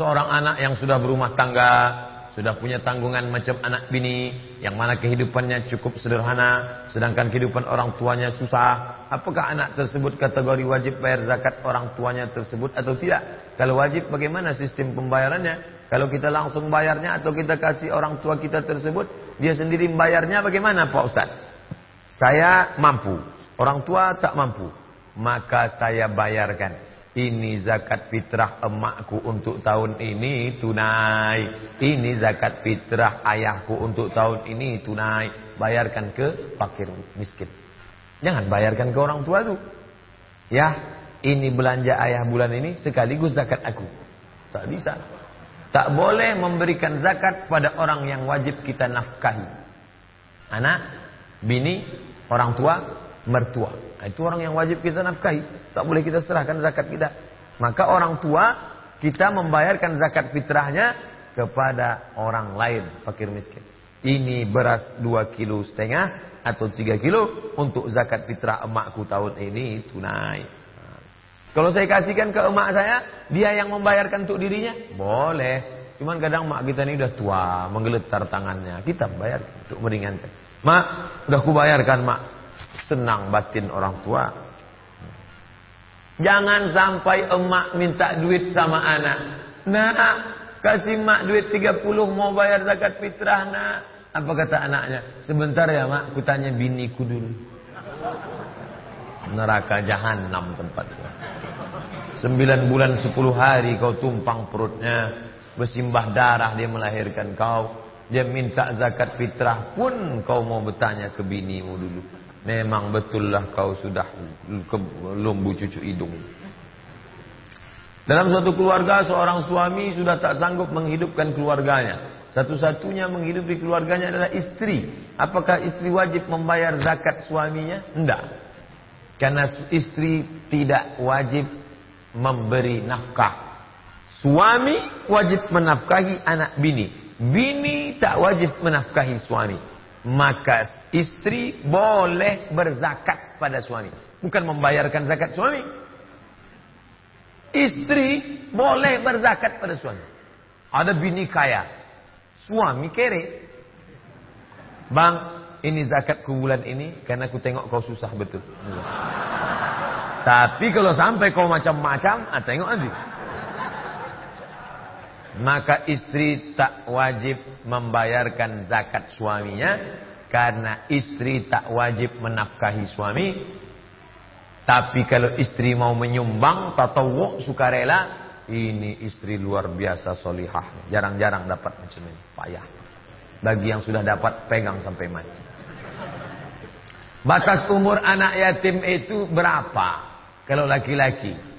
Seorang anak yang sudah berumah tangga, sudah punya tanggungan macam anak bini, yang mana kehidupannya cukup sederhana, sedangkan kehidupan orang tuanya susah. Apakah anak tersebut kategori wajib bayar zakat orang tuanya tersebut atau tidak? Kalau wajib bagaimana sistem pembayarannya? Kalau kita langsung bayarnya atau kita kasih orang tua kita tersebut, dia sendiri membayarnya bagaimana Pak Ustaz? Saya mampu, orang tua tak mampu. Maka saya bayarkan. Ini zakat fitrah emakku untuk tahun ini tunai. Ini zakat fitrah ayahku untuk tahun ini tunai. Bayarkan ke fakir miskin. Jangan bayarkan ke orang tua tuh. Ya, ini belanja ayah bulan ini sekaligus zakat aku. Tak bisa. Tak boleh memberikan zakat pada orang yang wajib kita nafkahi. Anak, bini, orang tua, mertua. Nah, itu orang yang wajib kita nafkahi. Tak boleh kita serahkan zakat kita. Maka orang tua kita membayarkan zakat fitrahnya kepada orang lain, fakir miskin. Ini beras 2 kilo setengah atau 3 kilo untuk zakat fitrah emakku tahun ini tunai. Kalau saya kasihkan ke emak saya, dia yang membayarkan untuk dirinya, boleh. Cuman kadang mak kita ini udah tua, menggeletar tangannya. Kita bayar untuk meringankan. Mak, udah kubayarkan mak. Senang batin orang tua. Jangan sampai emak minta duit sama anak. Nak, kasih mak duit 30 mau bayar zakat fitrah nak. Apa kata anaknya? Sebentar ya mak, kutanya biniku dulu. Neraka jahanam tempat. Sembilan bulan sepuluh hari kau tumpang perutnya. Bersimbah darah dia melahirkan kau. Dia minta zakat fitrah pun kau mau bertanya ke binimu dulu. Memang betullah kau sudah lumbu cucu hidung. Dalam suatu keluarga seorang suami sudah tak sanggup menghidupkan keluarganya. Satu-satunya menghidupi keluarganya adalah istri. Apakah istri wajib membayar zakat suaminya? Tidak. Karena istri tidak wajib memberi nafkah. Suami wajib menafkahi anak bini. Bini tak wajib menafkahi suami. Maka Istri boleh berzakat pada suami. Bukan membayarkan zakat suami. Istri boleh berzakat pada suami. Ada bini kaya. Suami kere. Bang, ini zakat bulan ini karena aku tengok kau susah betul. Tapi kalau sampai kau macam-macam, ah, tengok nanti. Maka istri tak wajib membayarkan zakat suaminya karena istri tak wajib menafkahi suami. Tapi kalau istri mau menyumbang, tatawu, sukarela, ini istri luar biasa solihah. Jarang-jarang dapat macam ini. Payah. Bagi yang sudah dapat, pegang sampai mati. Batas umur anak yatim itu berapa? Kalau laki-laki.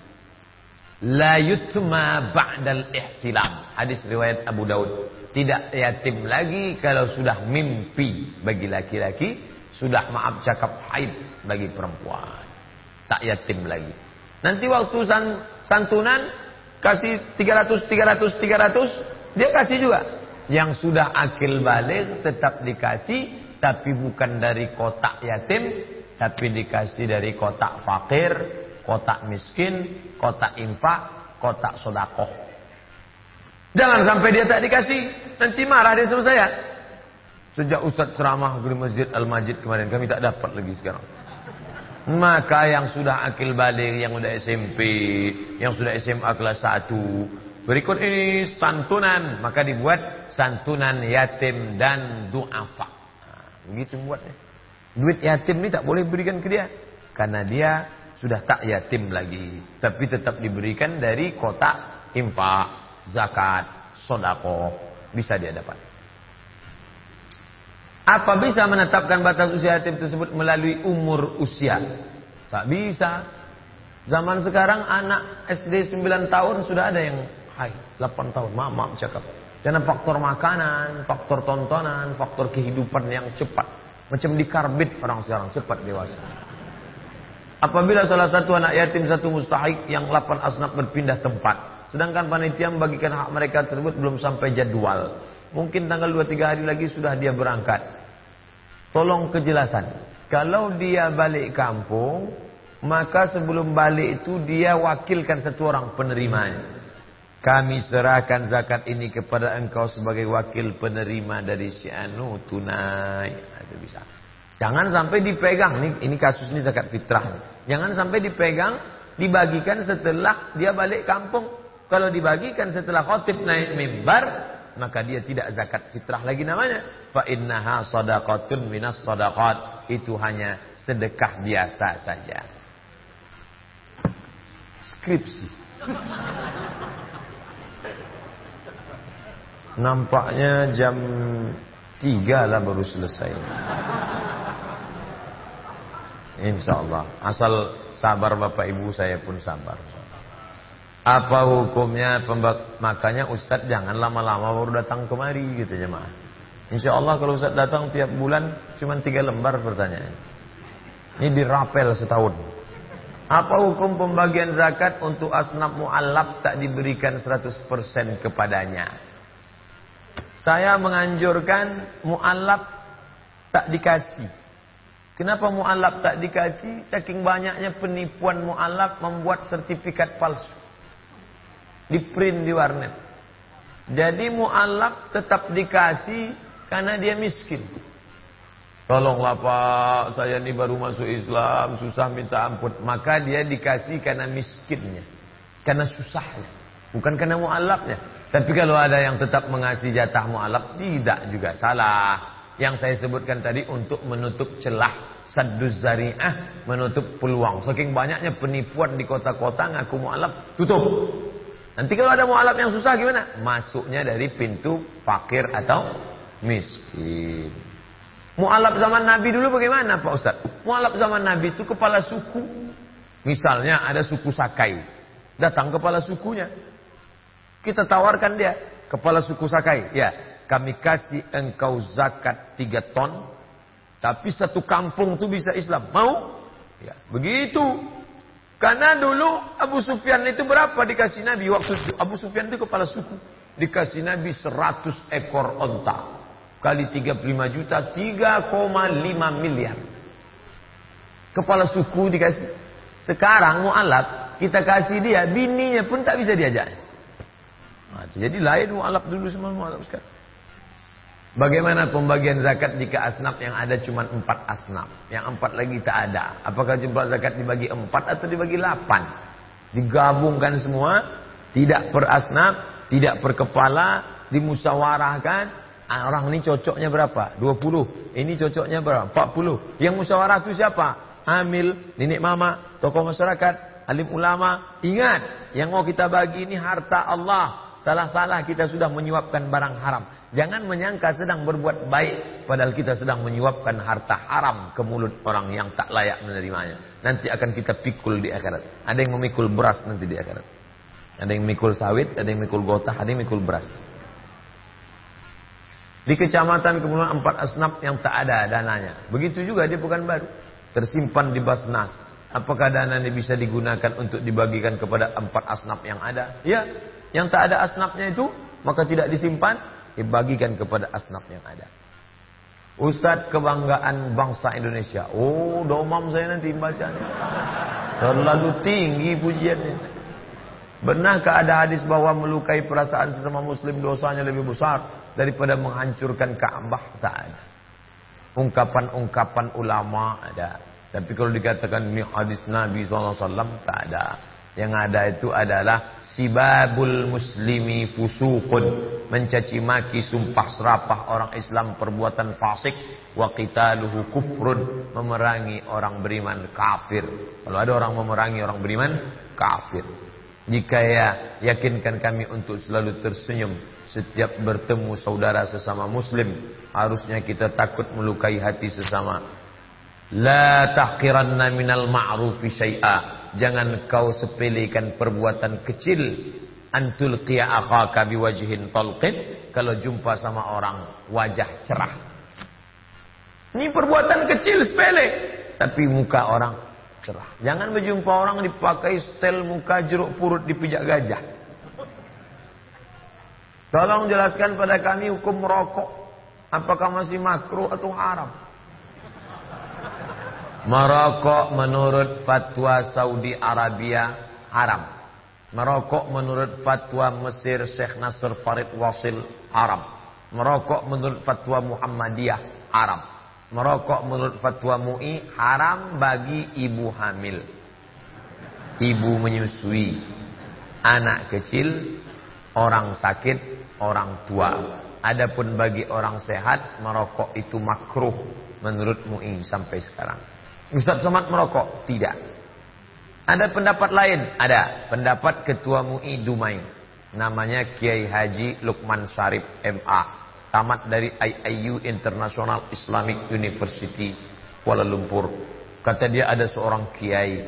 La yutma ba'dal ihtilam. Hadis riwayat Abu Daud. Tidak yatim lagi kalau sudah mimpi bagi laki-laki, sudah maaf cakap haid bagi perempuan. Tak yatim lagi. Nanti waktu san, santunan kasih 300 300 300 dia kasih juga. Yang sudah akil balik tetap dikasih tapi bukan dari kotak yatim tapi dikasih dari kotak fakir, kotak miskin, kotak infak, kotak sodakoh. Jangan sampai dia tak dikasih. Nanti marah dia sama saya. Sejak Ustaz ceramah di Masjid Al-Majid kemarin. Kami tak dapat lagi sekarang. Maka yang sudah akil balik, yang sudah SMP, yang sudah SMA kelas 1. Berikut ini santunan. Maka dibuat santunan yatim dan du'afa. Nah, begitu buatnya. Duit yatim ini tak boleh berikan ke dia. Karena dia sudah tak yatim lagi. Tapi tetap diberikan dari kotak infak zakat, sodako, bisa dia dapat. Apa bisa menetapkan batas usia yatim tersebut melalui umur usia? Tak bisa. Zaman sekarang anak SD 9 tahun sudah ada yang hai 8 tahun, maaf cakap. Karena faktor makanan, faktor tontonan, faktor kehidupan yang cepat. Macam dikarbit orang sekarang cepat dewasa. Apabila salah satu anak yatim satu mustahik yang 8 asnaf berpindah tempat. Sedangkan panitia membagikan hak mereka tersebut belum sampai jadwal. Mungkin tanggal 2-3 hari lagi sudah dia berangkat. Tolong kejelasan. Kalau dia balik kampung, maka sebelum balik itu dia wakilkan satu orang penerimanya. Kami serahkan zakat ini kepada engkau sebagai wakil penerima dari si anu tunai. Nah, itu bisa. Jangan sampai dipegang. Ini, ini kasus ini zakat fitrah. Jangan sampai dipegang, dibagikan setelah dia balik kampung. Kalau dibagikan setelah khotib naik mimbar, maka dia tidak zakat fitrah lagi namanya. Fa innaha sadaqatun minas sadaqat. Itu hanya sedekah biasa saja. Skripsi. Nampaknya jam 3 lah baru selesai. Insya Allah. Asal sabar Bapak Ibu saya pun sabar. Apa hukumnya pembak makanya Ustadz jangan lama-lama baru datang kemari gitu jemaah. Insya Allah kalau Ustadz datang tiap bulan cuma tiga lembar pertanyaan. Ini dirapel setahun. Apa hukum pembagian zakat untuk asnaf mu'allab tak diberikan 100% kepadanya? Saya menganjurkan mu'alaf tak dikasih. Kenapa mu'alaf tak dikasih? Saking banyaknya penipuan mu'alaf membuat sertifikat palsu. Di print di warnet. Jadi mu'alaf tetap dikasih karena dia miskin. Tolonglah pak, saya ini baru masuk Islam, susah minta ampun. Maka dia dikasih karena miskinnya. Karena susahnya. Bukan karena mu'alafnya. Tapi kalau ada yang tetap mengasih jatah mu'alaf, tidak juga salah. Yang saya sebutkan tadi untuk menutup celah sadduz zari'ah, menutup peluang. Saking banyaknya penipuan di kota-kota ngaku mu'alaf, tutup. Nanti kalau ada mu'alaf yang susah gimana? Masuknya dari pintu fakir atau miskin. Mu'alaf zaman Nabi dulu bagaimana Pak Ustaz? Mu'alaf zaman Nabi itu kepala suku. Misalnya ada suku Sakai. Datang kepala sukunya. Kita tawarkan dia, kepala suku Sakai. Ya, kami kasih engkau zakat tiga ton, tapi satu kampung itu bisa Islam. Mau? Ya, begitu. Karena dulu Abu Sufyan itu berapa dikasih Nabi waktu Abu Sufyan itu kepala suku. Dikasih Nabi 100 ekor onta. Kali 35 juta, 3,5 miliar. Kepala suku dikasih. Sekarang mu'alaf, kita kasih dia, bininya pun tak bisa diajak. Nah, jadi lain mu'alaf dulu sama mu'alaf sekarang. Bagaimana pembagian zakat jika asnaf yang ada cuma empat asnaf. Yang empat lagi tak ada. Apakah jumlah zakat dibagi empat atau dibagi lapan? Digabungkan semua. Tidak per asnaf. Tidak per kepala. Dimusyawarahkan. Ah, orang ini cocoknya berapa? 20. Ini cocoknya berapa? 40. Yang musyawarah itu siapa? Amil, nenek mama, tokoh masyarakat, alim ulama. Ingat, yang mau kita bagi ini harta Allah. Salah-salah kita sudah menyuapkan barang haram. Jangan menyangka sedang berbuat baik. Padahal kita sedang menyuapkan harta haram ke mulut orang yang tak layak menerimanya. Nanti akan kita pikul di akhirat. Ada yang memikul beras nanti di akhirat. Ada yang memikul sawit, ada yang memikul gotah, ada yang memikul beras. Di kecamatan kemudian empat asnaf yang tak ada dananya. Begitu juga dia bukan baru. Tersimpan di basnas. Apakah dana ini bisa digunakan untuk dibagikan kepada empat asnaf yang ada? Ya, yang tak ada asnafnya itu, maka tidak disimpan, dibagikan kepada asnaf yang ada. Ustadz kebanggaan bangsa Indonesia. Oh, domam saya nanti bacanya. Terlalu tinggi pujiannya. Benarkah ada hadis bahwa melukai perasaan sesama muslim dosanya lebih besar daripada menghancurkan Ka'bah? Tak ada. Ungkapan-ungkapan ulama ada. Tapi kalau dikatakan ini hadis Nabi SAW, tak ada. Yang ada itu adalah sibabul muslimi fusukun. Mencaci maki sumpah serapah orang Islam perbuatan fasik. Wa qitaluhu kufrun. Memerangi orang beriman kafir. Kalau ada orang memerangi orang beriman kafir. Jika ya yakinkan kami untuk selalu tersenyum setiap bertemu saudara sesama muslim. Harusnya kita takut melukai hati sesama. La tahqiranna minal ma'rufi syai'a jangan kau sepelekan perbuatan kecil. Antul qiya akhaka biwajhin talqin. Kalau jumpa sama orang wajah cerah. Ini perbuatan kecil sepele. Tapi muka orang cerah. Jangan berjumpa orang dipakai stel muka jeruk purut dipijak gajah. Tolong jelaskan pada kami hukum merokok apakah masih makruh atau haram Merokok menurut fatwa Saudi Arabia haram. Merokok menurut fatwa Mesir Syekh Nasr Farid Wasil haram. Merokok menurut fatwa Muhammadiyah haram. Merokok menurut fatwa MUI haram bagi ibu hamil. Ibu menyusui. Anak kecil, orang sakit, orang tua. Adapun bagi orang sehat, merokok itu makruh menurut MUI sampai sekarang. Ustaz Somad merokok? Tidak. Ada pendapat lain? Ada. Pendapat Ketua MUI Dumai. Namanya Kiai Haji Lukman Syarif MA. Tamat dari IIU International Islamic University Kuala Lumpur. Kata dia ada seorang kiai.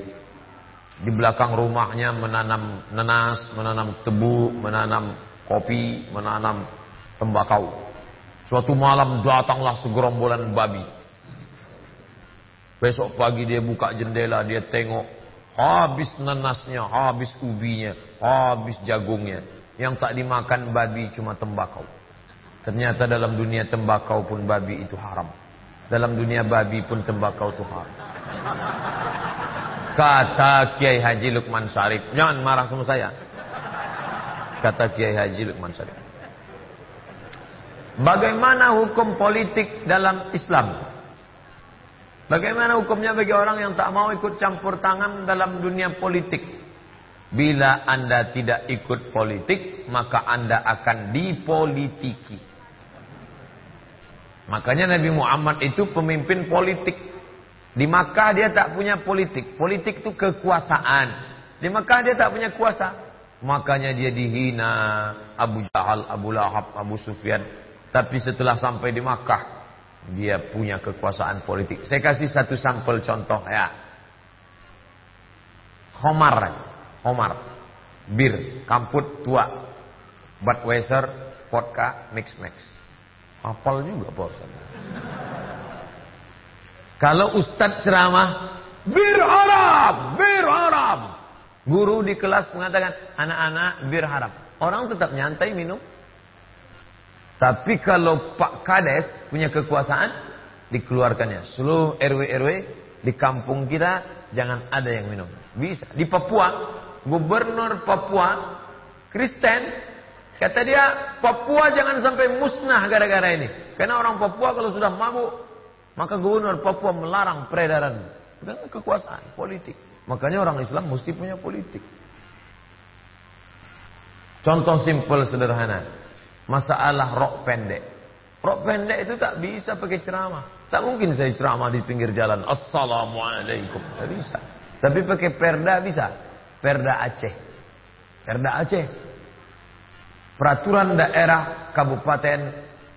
Di belakang rumahnya menanam nenas, menanam tebu, menanam kopi, menanam tembakau. Suatu malam datanglah segerombolan babi. Besok pagi dia buka jendela, dia tengok Habis nanasnya, habis ubinya, habis jagungnya. Yang tak dimakan babi cuma tembakau. Ternyata dalam dunia tembakau pun babi itu haram. Dalam dunia babi pun tembakau itu haram. Kata Kiai Haji Lukman Syarif. Jangan marah sama saya. Kata Kiai Haji Lukman Syarif. Bagaimana hukum politik dalam Islam? Bagaimana hukumnya bagi orang yang tak mau ikut campur tangan dalam dunia politik? Bila anda tidak ikut politik, maka anda akan dipolitiki. Makanya Nabi Muhammad itu pemimpin politik. Di Makkah dia tak punya politik. Politik itu kekuasaan. Di Makkah dia tak punya kuasa. Makanya dia dihina Abu Jahal, Abu Lahab, Abu Sufyan. Tapi setelah sampai di Makkah, dia punya kekuasaan politik. Saya kasih satu sampel contoh ya. Homar, Homar, bir, kamput tua, Budweiser, vodka, mix mix. Hafal juga Pak Kalau Ustadz ceramah, bir haram, bir haram. Guru di kelas mengatakan, anak-anak bir haram. Orang tetap nyantai minum. Tapi kalau Pak Kades punya kekuasaan, dikeluarkannya. Seluruh RW-RW di kampung kita jangan ada yang minum. Bisa. Di Papua, gubernur Papua Kristen kata dia Papua jangan sampai musnah gara-gara ini. Karena orang Papua kalau sudah mabuk, maka gubernur Papua melarang peredaran dengan kekuasaan politik. Makanya orang Islam mesti punya politik. Contoh simpel sederhana. Masalah rok pendek. Rok pendek itu tak bisa pakai ceramah. Tak mungkin saya ceramah di pinggir jalan. Assalamualaikum. Tak bisa. Tapi pakai perda bisa. Perda Aceh. Perda Aceh. Peraturan daerah Kabupaten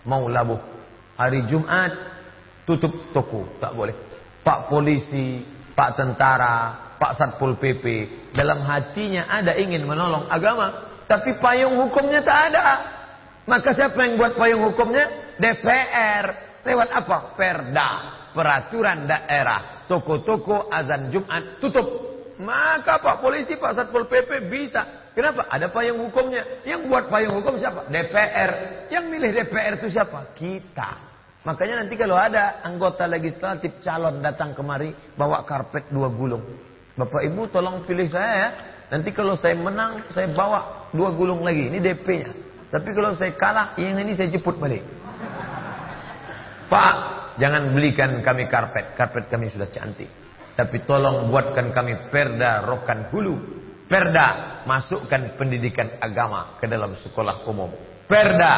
Maulabu. Hari Jumat tutup toko. Tak boleh. Pak polisi, Pak tentara, Pak Satpol PP. Dalam hatinya ada ingin menolong agama. Tapi payung hukumnya tak ada. Maka siapa yang buat payung hukumnya? DPR. Lewat apa? Perda. Peraturan daerah. Toko-toko azan Jumat tutup. Maka Pak Polisi, Pak Satpol PP bisa. Kenapa? Ada payung hukumnya. Yang buat payung hukum siapa? DPR. Yang milih DPR itu siapa? Kita. Makanya nanti kalau ada anggota legislatif calon datang kemari bawa karpet dua gulung. Bapak Ibu tolong pilih saya ya. Nanti kalau saya menang saya bawa dua gulung lagi. Ini DP-nya. Tapi kalau saya kalah, yang ini saya jemput balik. Pak, jangan belikan kami karpet. Karpet kami sudah cantik. Tapi tolong buatkan kami perda rokan hulu. Perda, masukkan pendidikan agama ke dalam sekolah umum. Perda,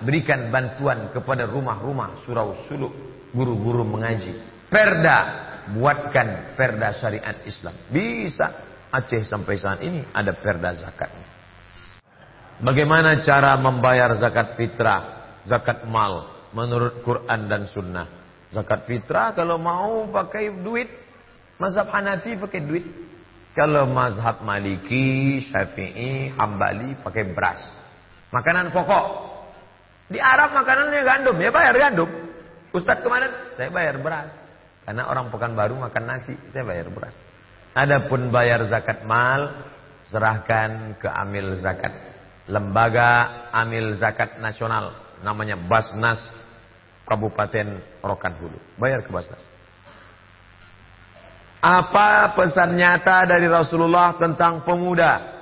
berikan bantuan kepada rumah-rumah surau suluk, guru-guru mengaji. Perda, buatkan perda syariat Islam. Bisa. Aceh sampai saat ini ada perda zakat. Bagaimana cara membayar zakat fitrah, zakat mal menurut Quran dan Sunnah? Zakat fitrah kalau mau pakai duit, mazhab Hanafi pakai duit. Kalau mazhab Maliki, Syafi'i, Hambali pakai beras. Makanan pokok. Di Arab makanannya gandum, ya bayar gandum. Ustadz kemarin saya bayar beras. Karena orang Pekanbaru makan nasi, saya bayar beras. Adapun bayar zakat mal, serahkan ke amil zakat lembaga amil zakat nasional namanya Basnas Kabupaten Rokan Hulu. Bayar ke Basnas. Apa pesan nyata dari Rasulullah tentang pemuda?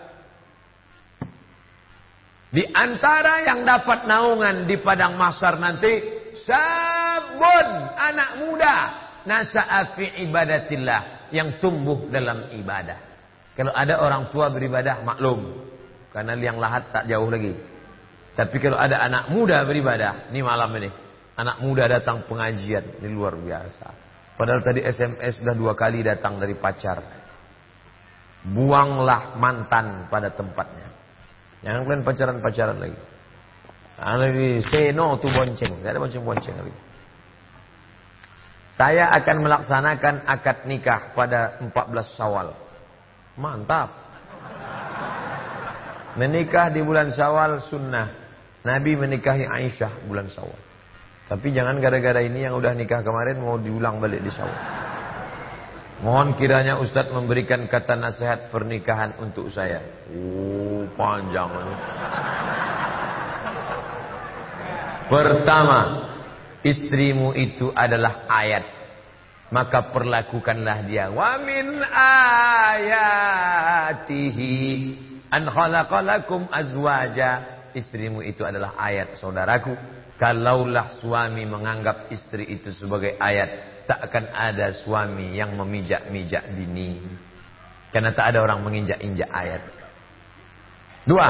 Di antara yang dapat naungan di padang masar nanti sabun anak muda nasa'a fi ibadatillah yang tumbuh dalam ibadah. Kalau ada orang tua beribadah maklum karena liang lahat tak jauh lagi. Tapi kalau ada anak muda beribadah, ini malam ini. Anak muda datang pengajian, ini luar biasa. Padahal tadi SMS sudah dua kali datang dari pacar. Buanglah mantan pada tempatnya. Jangan kalian pacaran-pacaran lagi. Lagi say no to bonceng. Tidak ada bonceng-bonceng lagi. Saya akan melaksanakan akad nikah pada 14 Syawal. Mantap. Menikah di bulan Syawal sunnah. Nabi menikahi Aisyah bulan Syawal. Tapi jangan gara-gara ini yang udah nikah kemarin mau diulang balik di Syawal. Mohon kiranya Ustadz memberikan kata nasihat pernikahan untuk saya. Oh, panjang. Pertama, istrimu itu adalah ayat. Maka perlakukanlah dia. Wa min ayatihi an khalaqalakum azwaja istrimu itu adalah ayat saudaraku. Kalaulah suami menganggap istri itu sebagai ayat, tak akan ada suami yang memijak-mijak bini. Karena tak ada orang menginjak-injak ayat. Dua,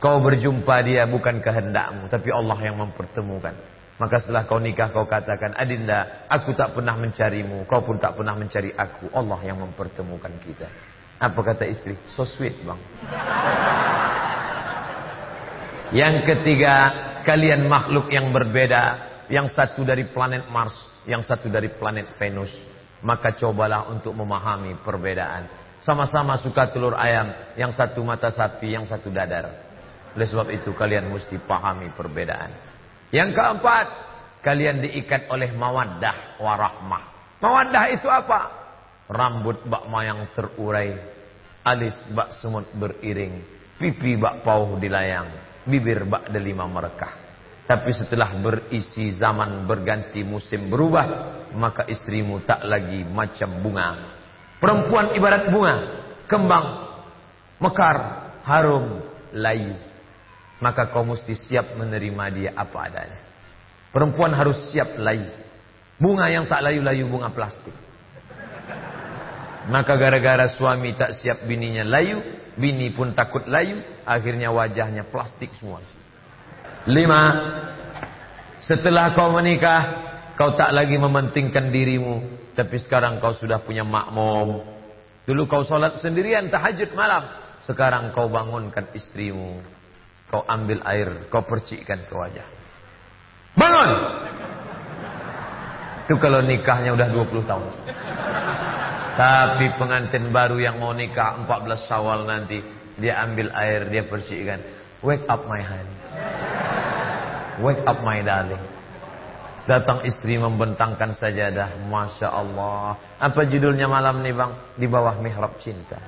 kau berjumpa dia bukan kehendakmu, tapi Allah yang mempertemukan. Maka setelah kau nikah kau katakan, Adinda, aku tak pernah mencarimu, kau pun tak pernah mencari aku. Allah yang mempertemukan kita. Apa kata istri? So sweet bang. Yang ketiga, kalian makhluk yang berbeda. Yang satu dari planet Mars, yang satu dari planet Venus. Maka cobalah untuk memahami perbedaan. Sama-sama suka telur ayam, yang satu mata sapi, yang satu dadar. Oleh sebab itu kalian mesti pahami perbedaan. Yang keempat, kalian diikat oleh mawaddah warahmah. Mawaddah itu apa? Rambut bak mayang terurai, alis bak semut beriring, pipi bak pauh dilayang, bibir ba'da lima merekah. Tapi setelah berisi zaman berganti musim berubah, maka istrimu tak lagi macam bunga. Perempuan ibarat bunga, kembang, mekar, harum, layu. Maka kau mesti siap menerima dia apa adanya. Perempuan harus siap layu. Bunga yang tak layu-layu bunga plastik. Maka gara-gara suami tak siap bininya layu, bini pun takut layu, akhirnya wajahnya plastik semua. Lima, setelah kau menikah, kau tak lagi mementingkan dirimu, tapi sekarang kau sudah punya makmum. Dulu kau sholat sendirian tahajud malam, sekarang kau bangunkan istrimu. Kau ambil air, kau percikkan ke wajah. Bangun! Itu kalau nikahnya udah 20 tahun. Tapi pengantin baru yang mau nikah 14 Syawal nanti, dia ambil air, dia bersihkan. Wake up my hand. Wake up my darling. Datang istri membentangkan sajadah. Masya Allah. Apa judulnya malam nih bang? Di bawah mihrab cinta.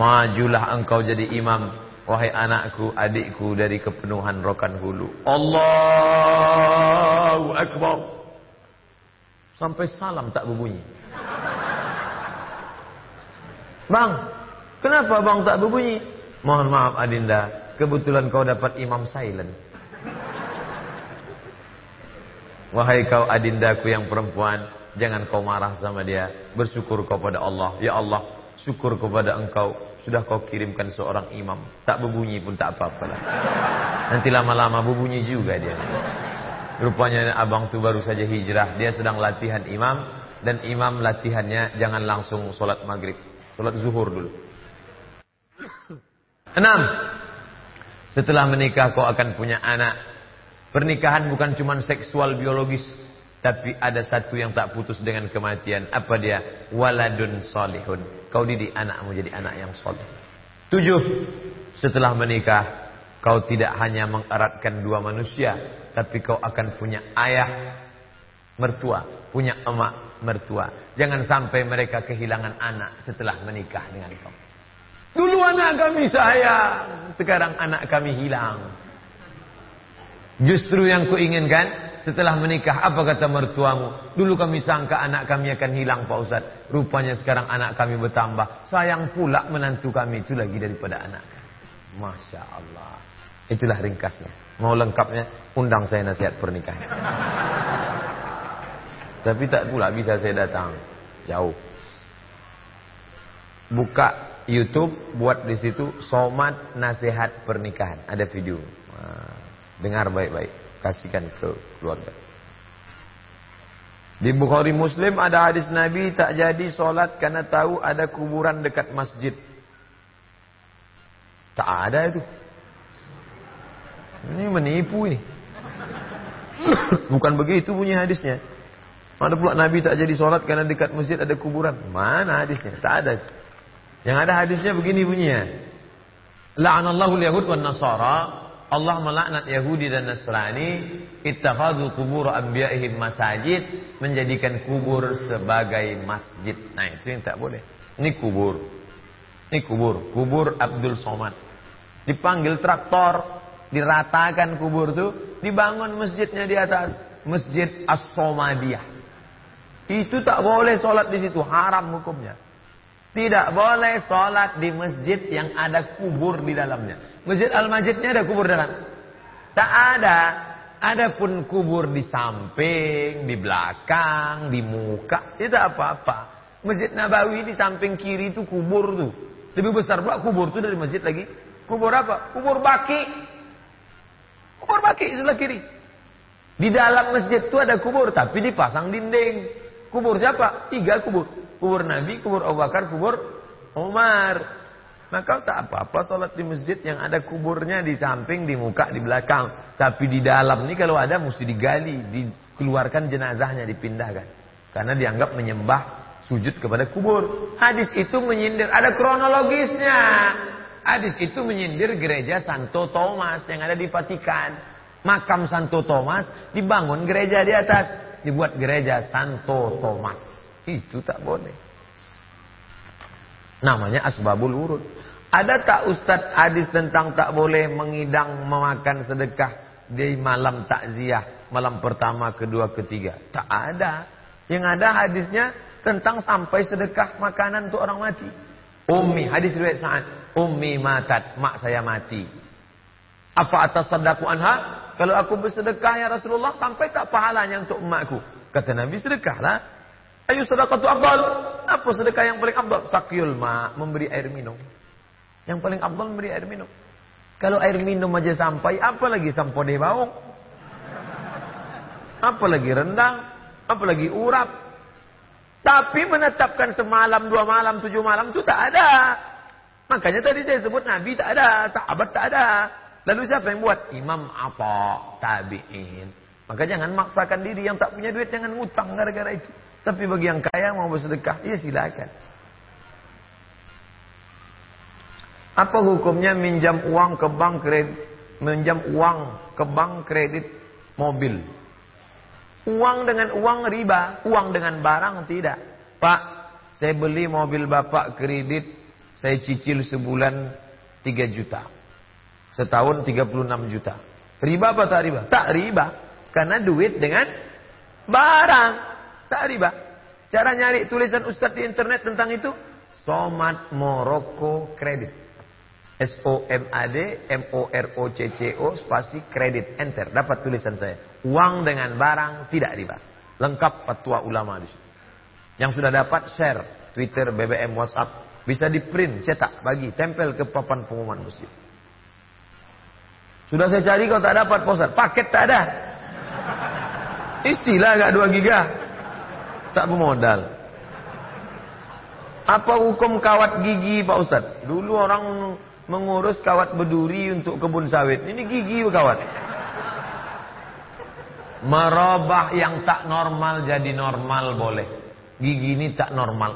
Majulah engkau jadi imam. Wahai anakku, adikku dari kepenuhan rokan hulu. Allahu Akbar. Sampai salam tak berbunyi. Bang, Kenapa bang tak berbunyi? Mohon maaf Adinda, kebetulan kau dapat imam silent. Wahai kau adindaku yang perempuan, jangan kau marah sama dia. Bersyukur kau pada Allah. Ya Allah, syukur kepada engkau. Sudah kau kirimkan seorang imam. Tak berbunyi pun tak apa-apa lah. Nanti lama-lama berbunyi juga dia. Rupanya abang tu baru saja hijrah. Dia sedang latihan imam. Dan imam latihannya jangan langsung solat maghrib. Solat zuhur dulu. Enam. Setelah menikah kau akan punya anak. Pernikahan bukan cuma seksual biologis. Tapi ada satu yang tak putus dengan kematian. Apa dia? Waladun solihun. Kau didik anakmu jadi anak yang soleh. Tujuh. Setelah menikah. Kau tidak hanya mengeratkan dua manusia. Tapi kau akan punya ayah mertua. Punya emak mertua. Jangan sampai mereka kehilangan anak setelah menikah dengan kau. Dulu anak kami sayang, sekarang anak kami hilang. Justru yang kuinginkan setelah menikah apa kata mertuamu? Dulu kami sangka anak kami akan hilang Pak Ustaz. Rupanya sekarang anak kami bertambah. Sayang pula menantu kami itu lagi daripada anak. Masya Allah. Itulah ringkasnya. Mau lengkapnya, undang saya nasihat pernikahan. Tapi tak pula bisa saya datang. Jauh. Buka YouTube, buat di situ somat nasihat pernikahan. Ada video. dengar baik-baik. Kasihkan ke keluarga. Di Bukhari Muslim ada hadis Nabi tak jadi solat karena tahu ada kuburan dekat masjid. Tak ada itu. Ini menipu ini. Bukan begitu bunyi hadisnya. Ada pula Nabi tak jadi solat karena dekat masjid ada kuburan. Mana hadisnya? Tak ada. Yang ada hadisnya begini bunyinya. La'anallahu al-yahud wan nasara Allah melaknat Yahudi dan Nasrani ittakhadhu qubur anbiya'ihim masajid menjadikan kubur sebagai masjid. Nah, itu yang tak boleh. Ini kubur. Ini kubur, kubur Abdul Somad. Dipanggil traktor, diratakan kubur itu, dibangun masjidnya di atas, Masjid As-Somadiyah. Itu tak boleh sholat di situ, haram hukumnya. Tidak boleh sholat di masjid yang ada kubur di dalamnya. Masjid Al-Majidnya ada kubur dalam? Tak ada. Adapun kubur di samping, di belakang, di muka, itu apa-apa. Masjid Nabawi di samping kiri itu kubur tuh. Lebih besar pula kubur tuh dari masjid lagi. Kubur apa? Kubur baki. Kubur baki sebelah kiri. Di dalam masjid itu ada kubur, tapi dipasang dinding. Kubur siapa? Tiga kubur. Kubur Nabi, kubur Abu Bakar, kubur Umar. Maka tak apa-apa sholat di masjid yang ada kuburnya di samping, di muka, di belakang. Tapi di dalam ini kalau ada mesti digali, dikeluarkan jenazahnya, dipindahkan. Karena dianggap menyembah sujud kepada kubur. Hadis itu menyindir, ada kronologisnya. Hadis itu menyindir gereja Santo Thomas yang ada di Vatikan. Makam Santo Thomas dibangun gereja di atas. Dibuat gereja Santo Thomas. Itu tak boleh. Namanya asbabul urut. Ada tak Ustadz hadis tentang tak boleh mengidang memakan sedekah di malam takziah, malam pertama, kedua, ketiga? Tak ada. Yang ada hadisnya tentang sampai sedekah makanan untuk orang mati. Ummi, hadis riwayat Sa'ad. Ummi matat, mak saya mati. Apa atas sadaku anha? Kalau aku bersedekah ya Rasulullah, sampai tak pahalanya untuk emakku? Kata Nabi, sedekahlah. Ayo sedekah afdal. Apa sedekah yang paling abdul? Sakyul ma, memberi air minum. Yang paling abdul memberi air minum. Kalau air minum aja sampai, apa lagi sampode bawang? Apa lagi rendang? Apa lagi urap? Tapi menetapkan semalam, dua malam, tujuh malam itu tak ada. Makanya tadi saya sebut Nabi tak ada, sahabat tak ada. Lalu siapa yang buat? Imam apa? Tabi'in. Maka jangan maksakan diri yang tak punya duit, jangan ngutang gara-gara itu. Tapi bagi yang kaya mau bersedekah, ya silakan. Apa hukumnya minjam uang ke bank kredit, minjam uang ke bank kredit mobil? Uang dengan uang riba, uang dengan barang tidak. Pak, saya beli mobil bapak kredit, saya cicil sebulan 3 juta. Setahun 36 juta. Riba apa tak riba? Tak riba. Karena duit dengan barang. Tak riba. Cara nyari tulisan Ustadz di internet tentang itu. Somat Moroko Kredit. S-O-M-A-D M-O-R-O-C-C-O spasi kredit. Enter. Dapat tulisan saya. Uang dengan barang tidak riba. Lengkap fatwa ulama di situ. Yang sudah dapat share. Twitter, BBM, WhatsApp. Bisa di print, cetak, bagi, tempel ke papan pengumuman masjid. Sudah saya cari kau tak dapat poster. Paket tak ada. Istilah gak 2 giga tak bermodal. Apa hukum kawat gigi Pak Ustaz? Dulu orang mengurus kawat berduri untuk kebun sawit. Ini gigi kawat. Merubah yang tak normal jadi normal boleh. Gigi ini tak normal.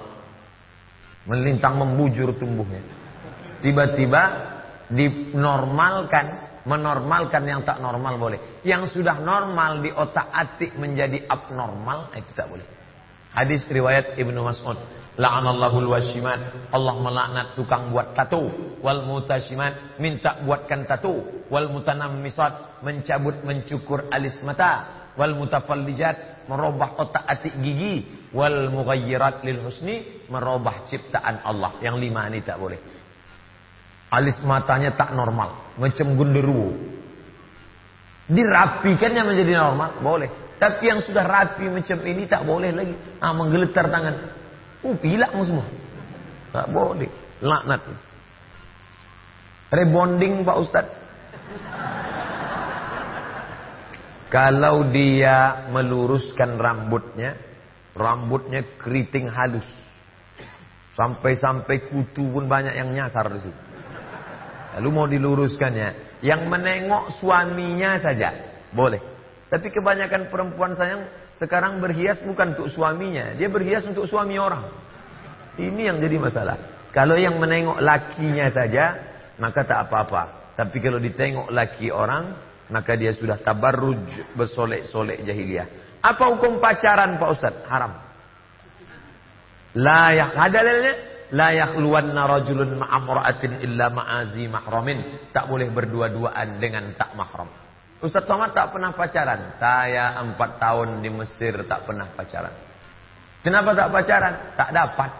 Melintang membujur tumbuhnya. Tiba-tiba dinormalkan menormalkan yang tak normal boleh. Yang sudah normal di otak atik menjadi abnormal, itu tak boleh. Hadis riwayat Ibnu Mas'ud. La'anallahul washimat. Allah melaknat tukang buat tato. Wal mutashimat. Minta buatkan tato. Wal mutanammisat. Mencabut mencukur alis mata. Wal mutafallijat. Merubah otak atik gigi. Wal mughayyirat lil husni. Merubah ciptaan Allah. Yang lima ini tak boleh. Alis matanya tak normal, macam gunderuwo. Dirapikannya menjadi normal, boleh. Tapi yang sudah rapi macam ini tak boleh lagi. Ah, menggeletar tangan. Oh, hilang semua. Tak boleh. Laknat. Rebonding Pak Ustaz. Kalau dia meluruskan rambutnya, rambutnya keriting halus. Sampai-sampai kutu pun banyak yang nyasar di situ. Lalu mau diluruskannya. Yang menengok suaminya saja. Boleh. Tapi kebanyakan perempuan sayang sekarang berhias bukan untuk suaminya. Dia berhias untuk suami orang. Ini yang jadi masalah. Kalau yang menengok lakinya saja, maka tak apa-apa. Tapi kalau ditengok laki orang, maka dia sudah tabarruj bersolek-solek jahiliyah. Apa hukum pacaran Pak Ustaz? Haram. La yak hadalilnya la yakhluwanna rajulun ma'amra'atin illa ma'azi mahramin. Tak boleh berdua-duaan dengan tak mahram. Ustaz Somad tak pernah pacaran. Saya empat tahun di Mesir tak pernah pacaran. Kenapa tak pacaran? Tak dapat.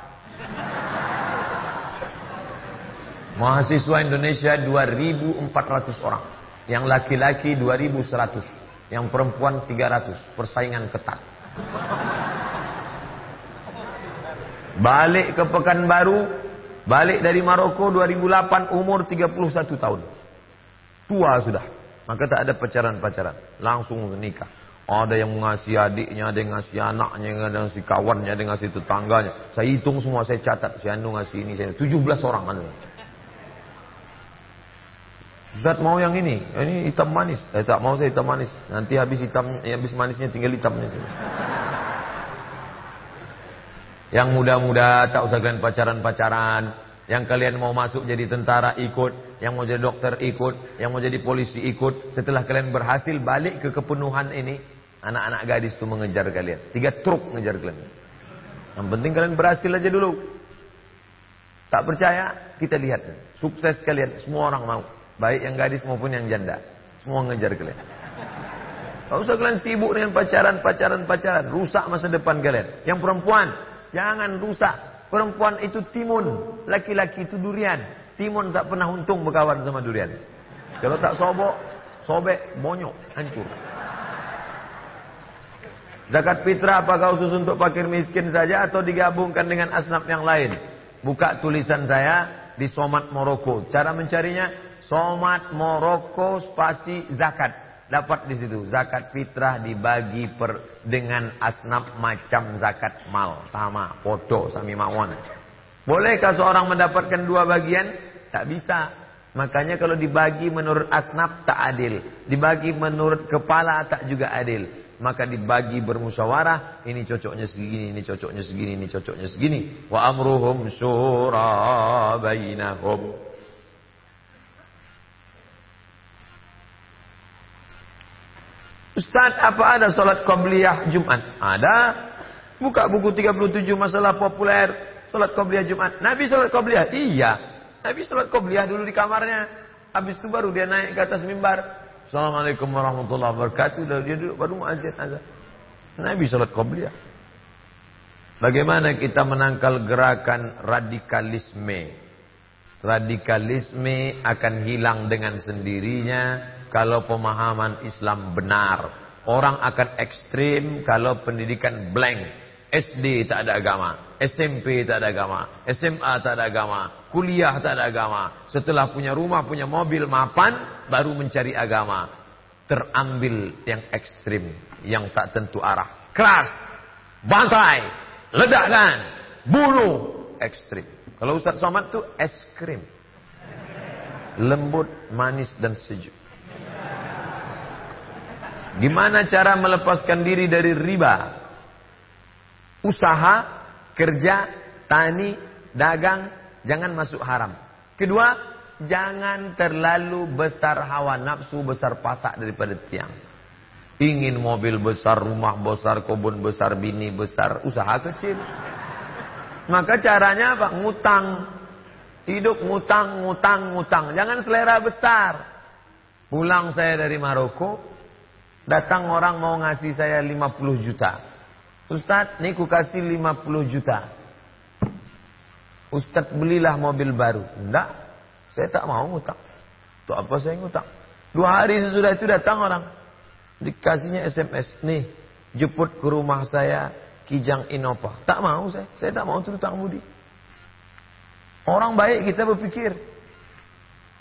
Mahasiswa Indonesia 2.400 orang. Yang laki-laki 2100, yang perempuan 300. Persaingan ketat. Balik ke Pekanbaru, balik dari Maroko 2008 umur 31 tahun. Tua sudah. Maka tak ada pacaran-pacaran, langsung nikah. Ada yang mengasihi adiknya, ada yang ngasih anaknya, ada yang ngasih kawannya, ada yang ngasih tetangganya. Saya hitung semua, saya catat. Si Anu ngasih ini, saya 17 orang anu. Zat mau yang ini, ini hitam manis. Eh tak mau saya hitam manis. Nanti habis hitam, eh, habis manisnya tinggal hitamnya. Yang muda-muda tak usah kalian pacaran-pacaran. Yang kalian mau masuk jadi tentara ikut, yang mau jadi dokter ikut, yang mau jadi polisi ikut. Setelah kalian berhasil balik ke kepenuhan ini, anak-anak gadis itu mengejar kalian. Tiga truk mengejar kalian. Yang penting kalian berhasil aja dulu. Tak percaya? Kita lihat. Sukses kalian, semua orang mau. Baik yang gadis maupun yang janda. Semua ngejar kalian. Tak usah kalian sibuk dengan pacaran, pacaran, pacaran. Rusak masa depan kalian. Yang perempuan, jangan rusak. Perempuan itu timun. Laki-laki itu durian. Timun tak pernah untung berkawan sama durian. Kalau tak sobok, sobek, bonyok, hancur. Zakat fitrah apakah khusus untuk fakir miskin saja atau digabungkan dengan asnaf yang lain? Buka tulisan saya di Somat Moroko. Cara mencarinya Somat Moroko spasi zakat. Dapat di situ. Zakat fitrah dibagi per, dengan asnaf macam zakat mal. Sama. Foto sami mawon. Bolehkah seorang mendapatkan dua bagian? Tak bisa. Makanya kalau dibagi menurut asnaf tak adil. Dibagi menurut kepala tak juga adil. Maka dibagi bermusyawarah. Ini cocoknya segini, ini cocoknya segini, ini cocoknya segini. Wa amruhum syura bainahum. Ustaz, apa ada solat Qobliyah Jumat? Ada. Buka buku 37 masalah populer. Solat Qobliyah Jumat. Nabi solat Qobliyah? Iya. Nabi solat Qobliyah dulu di kamarnya. Habis itu baru dia naik ke atas mimbar. Assalamualaikum warahmatullahi wabarakatuh. Lalu dia duduk baru muazzin azan. Nabi solat Qobliyah. Bagaimana kita menangkal gerakan radikalisme? Radikalisme akan hilang dengan sendirinya kalau pemahaman Islam benar. Orang akan ekstrim kalau pendidikan blank. SD tak ada agama, SMP tak ada agama, SMA tak ada agama, kuliah tak ada agama. Setelah punya rumah, punya mobil, mapan, baru mencari agama. Terambil yang ekstrim, yang tak tentu arah. Keras, bantai, ledakkan, bunuh, ekstrim. Kalau Ustaz Somad tu es krim. Lembut, manis dan sejuk. Gimana cara melepaskan diri dari riba? Usaha, kerja, tani, dagang, jangan masuk haram. Kedua, jangan terlalu besar hawa nafsu, besar pasak daripada tiang. Ingin mobil besar, rumah besar, kebun besar, bini besar, usaha kecil. Maka caranya apa? Ngutang. Hidup ngutang, ngutang, ngutang. Jangan selera besar. Pulang saya dari Maroko, Datang orang mau ngasih saya 50 juta. Ustadz, ini ku kasih 50 juta. Ustadz belilah mobil baru. Enggak. Saya tak mau ngutang. Untuk apa saya ngutang? Dua hari sesudah itu datang orang. Dikasihnya SMS. Nih, jemput ke rumah saya Kijang Innova. Tak mau saya. Saya tak mau untuk utang budi. Orang baik kita berpikir.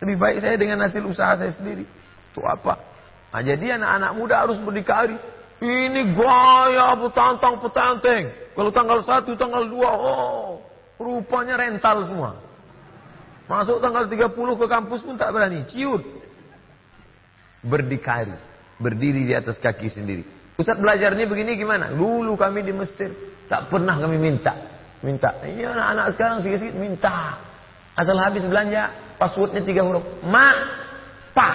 Lebih baik saya dengan hasil usaha saya sendiri. Itu apa? Nah, jadi anak-anak muda harus berdikari. Ini gaya petantang petanteng. Kalau tanggal 1, tanggal 2, oh, rupanya rental semua. Masuk tanggal 30 ke kampus pun tak berani, ciut. Berdikari, berdiri di atas kaki sendiri. Ustaz belajarnya begini gimana? Dulu kami di Mesir, tak pernah kami minta. Minta. Ini anak-anak sekarang sikit-sikit minta. Asal habis belanja, passwordnya tiga huruf. Ma, pa.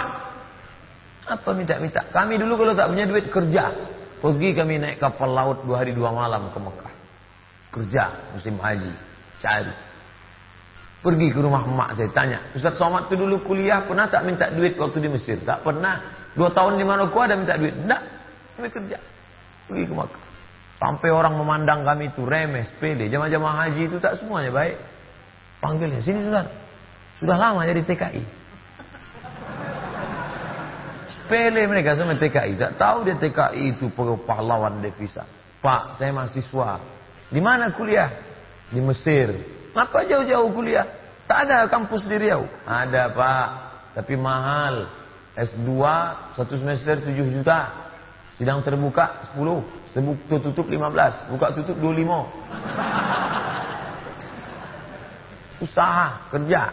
Apa minta-minta? Kami dulu kalau tak punya duit kerja. Pergi kami naik kapal laut dua hari dua malam ke Mekah. Kerja musim haji. Cari. Pergi ke rumah emak saya tanya. Ustaz Somad itu dulu kuliah pernah tak minta duit waktu di Mesir? Tak pernah. Dua tahun di Maroko ada minta duit? Tidak. Kami kerja. Pergi ke Mekah. Sampai orang memandang kami itu remeh, sepele. Jamaah-jamaah haji itu tak semuanya baik. Panggilnya, sini Ustaz. Sudah lama jadi TKI. Sepele mereka sama TKI. Tak tahu dia TKI itu pahlawan devisa. Pak, saya mahasiswa. Di mana kuliah? Di Mesir. Maka jauh-jauh kuliah? Tak ada kampus di Riau. Ada pak. Tapi mahal. S2 satu semester 7 juta. Sidang terbuka 10. Terbuka tutup 15. Buka tutup 25. Usaha, kerja.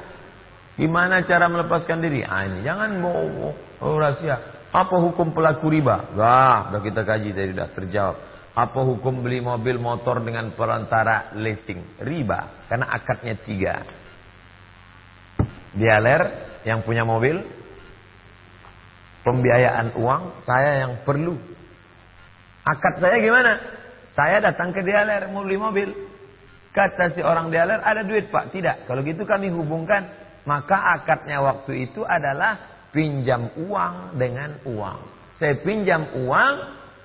Gimana cara melepaskan diri? Ah ini jangan mau oh, rahasia. Apa hukum pelaku riba? Wah, sudah kita kaji tadi sudah terjawab. Apa hukum beli mobil motor dengan perantara leasing? Riba, karena akadnya tiga. Dialer yang punya mobil, pembiayaan uang, saya yang perlu. Akad saya gimana? Saya datang ke dialer mau beli mobil. Kata si orang dialer, ada duit pak? Tidak. Kalau gitu kami hubungkan maka akadnya waktu itu adalah pinjam uang dengan uang. Saya pinjam uang,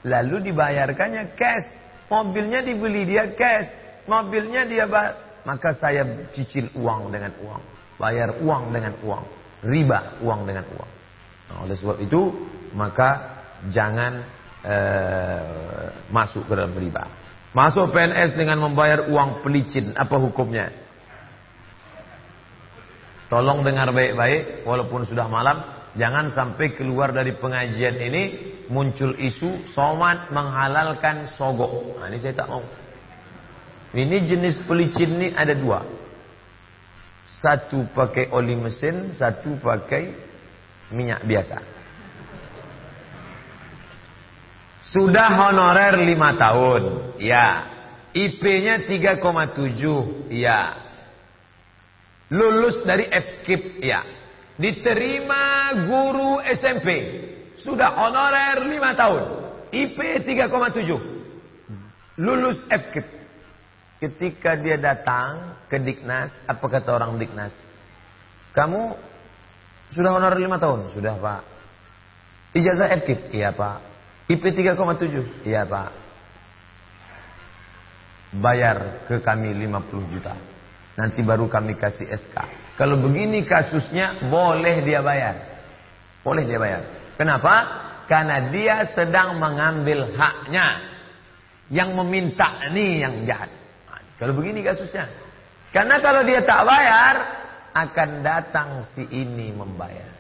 lalu dibayarkannya cash. Mobilnya dibeli dia cash. Mobilnya dia bayar. Maka saya cicil uang dengan uang. Bayar uang dengan uang. Riba uang dengan uang. Nah, oleh sebab itu, maka jangan uh, masuk ke dalam riba. Masuk PNS dengan membayar uang pelicin. Apa hukumnya? Tolong dengar baik-baik walaupun sudah malam, jangan sampai keluar dari pengajian ini muncul isu somat menghalalkan sogok. Nah, ini saya tak mau. Ini jenis pelicin ini ada dua. Satu pakai oli mesin, satu pakai minyak biasa. Sudah honorer 5 tahun. Ya. IP-nya 3,7. Ya. Lulus dari FKIP, ya. Diterima guru SMP. Sudah honorer 5 tahun. IP 3,7. Lulus FKIP. Ketika dia datang ke Diknas, apa kata orang Diknas? Kamu sudah honorer 5 tahun? Sudah pak. Ijazah FKIP? Iya pak. IP 3,7? Iya pak. Bayar ke kami 50 juta. Nanti baru kami kasih SK. Kalau begini kasusnya boleh dia bayar. Boleh dia bayar. Kenapa? Karena dia sedang mengambil haknya. Yang meminta ini yang jahat. Kalau begini kasusnya. Karena kalau dia tak bayar, akan datang si ini membayar.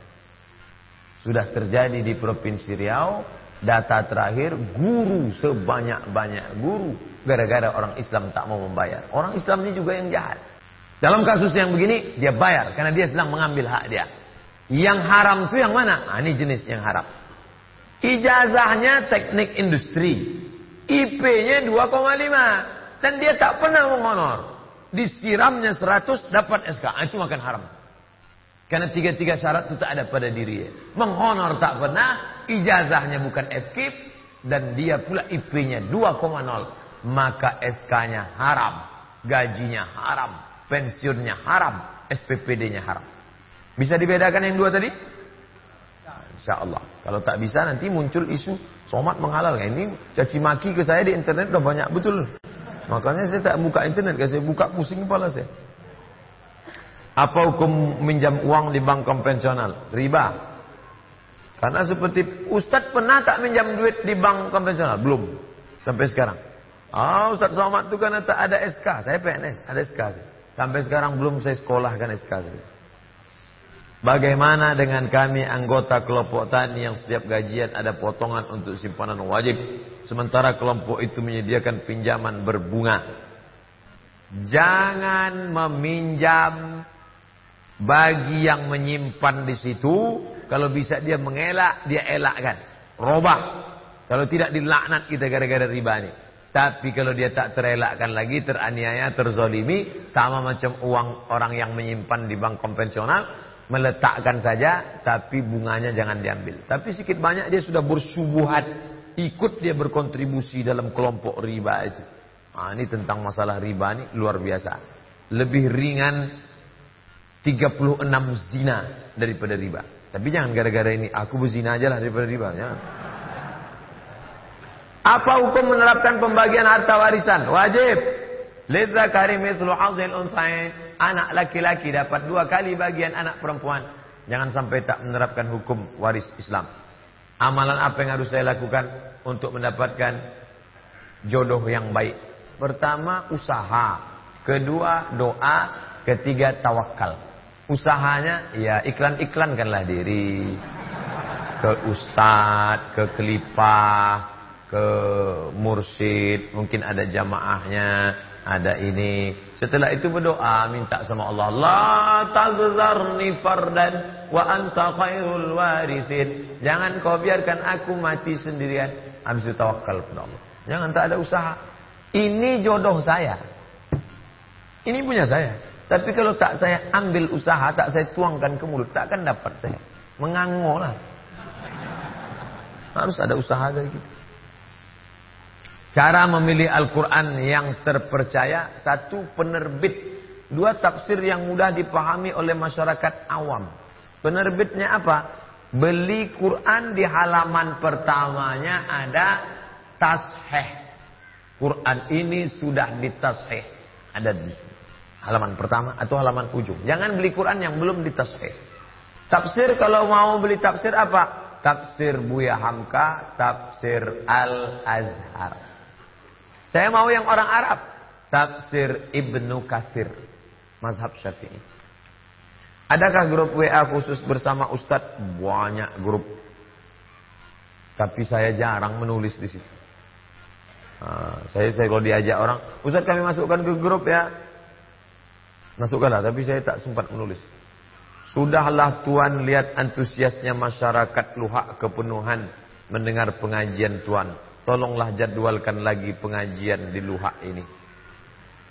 Sudah terjadi di Provinsi Riau, data terakhir guru sebanyak-banyak guru gara-gara orang Islam tak mau membayar. Orang Islam ini juga yang jahat. Dalam kasus yang begini, dia bayar karena dia sedang mengambil hak dia. Yang haram itu yang mana? Nah, ini jenis yang haram. Ijazahnya teknik industri. IP-nya 2,5. Dan dia tak pernah menghonor. Disiramnya 100 dapat SK. Nah, itu makan haram. Karena tiga-tiga syarat itu tak ada pada diri. Menghonor tak pernah. Ijazahnya bukan FKIP. Dan dia pula IP-nya 2,0. Maka SK-nya haram. Gajinya haram pensiunnya haram, SPPD-nya haram. Bisa dibedakan yang dua tadi? Insya Allah. Kalau tak bisa nanti muncul isu somat menghalalkan. Ini caci maki ke saya di internet udah banyak betul. Makanya saya tak buka internet, saya buka pusing kepala saya. Apa hukum minjam uang di bank konvensional? Riba. Karena seperti Ustadz pernah tak minjam duit di bank konvensional? Belum. Sampai sekarang. Ah, oh, Ustadz Somad itu kan tak ada SK. Saya PNS, ada SK. Sampai sekarang belum saya sekolahkan SK. Bagaimana dengan kami anggota kelompok tani yang setiap gajian ada potongan untuk simpanan wajib. Sementara kelompok itu menyediakan pinjaman berbunga. Jangan meminjam bagi yang menyimpan di situ. Kalau bisa dia mengelak, dia elakkan. Robah. Kalau tidak dilaknat kita gara-gara riba. Tapi kalau dia tak terelakkan lagi, teraniaya, terzolimi. Sama macam uang orang yang menyimpan di bank konvensional meletakkan saja tapi bunganya jangan diambil. Tapi sedikit banyak dia sudah bersubuhat, ikut dia berkontribusi dalam kelompok riba itu. Nah, ini tentang masalah riba ini luar biasa. Lebih ringan 36 zina daripada riba. Tapi jangan gara-gara ini aku berzina aja lah daripada riba. Jangan. Apa hukum menerapkan pembagian harta warisan? Wajib. Lidzakari mithlu hazil unsain anak laki-laki dapat dua kali bagian anak perempuan. Jangan sampai tak menerapkan hukum waris Islam. Amalan apa yang harus saya lakukan untuk mendapatkan jodoh yang baik? Pertama, usaha. Kedua, doa. Ketiga, tawakal. Usahanya, ya iklan-iklankanlah diri. Ke ustadz, ke kelipah, ke mursyid. Mungkin ada jamaahnya ada ini. Setelah itu berdoa minta sama Allah, la tagzarni fardan wa anta khairul warisin. Jangan kau biarkan aku mati sendirian. Habis itu tawakal kepada Allah. Jangan tak ada usaha. Ini jodoh saya. Ini punya saya. Tapi kalau tak saya ambil usaha, tak saya tuangkan ke mulut, tak akan dapat saya. Mengangolah. Harus ada usaha dari kita. Cara memilih Al-Quran yang terpercaya. Satu, penerbit. Dua, tafsir yang mudah dipahami oleh masyarakat awam. Penerbitnya apa? Beli Quran di halaman pertamanya ada tasheh. Quran ini sudah ditasheh. Ada di halaman pertama atau halaman ujung. Jangan beli Quran yang belum ditasheh. Tafsir kalau mau beli tafsir apa? Tafsir Buya Hamka, tafsir Al-Azhar. Saya mau yang orang Arab. Tafsir Ibnu Katsir. Mazhab Syafi'i. Adakah grup WA khusus bersama Ustadz? Banyak grup. Tapi saya jarang menulis di situ. Nah, saya saya kalau diajak orang, Ustadz kami masukkan ke grup ya. Masukkanlah, tapi saya tak sempat menulis. Sudahlah Tuhan lihat antusiasnya masyarakat luhak kepenuhan mendengar pengajian Tuhan. Tolonglah jadwalkan lagi pengajian di Luhak ini.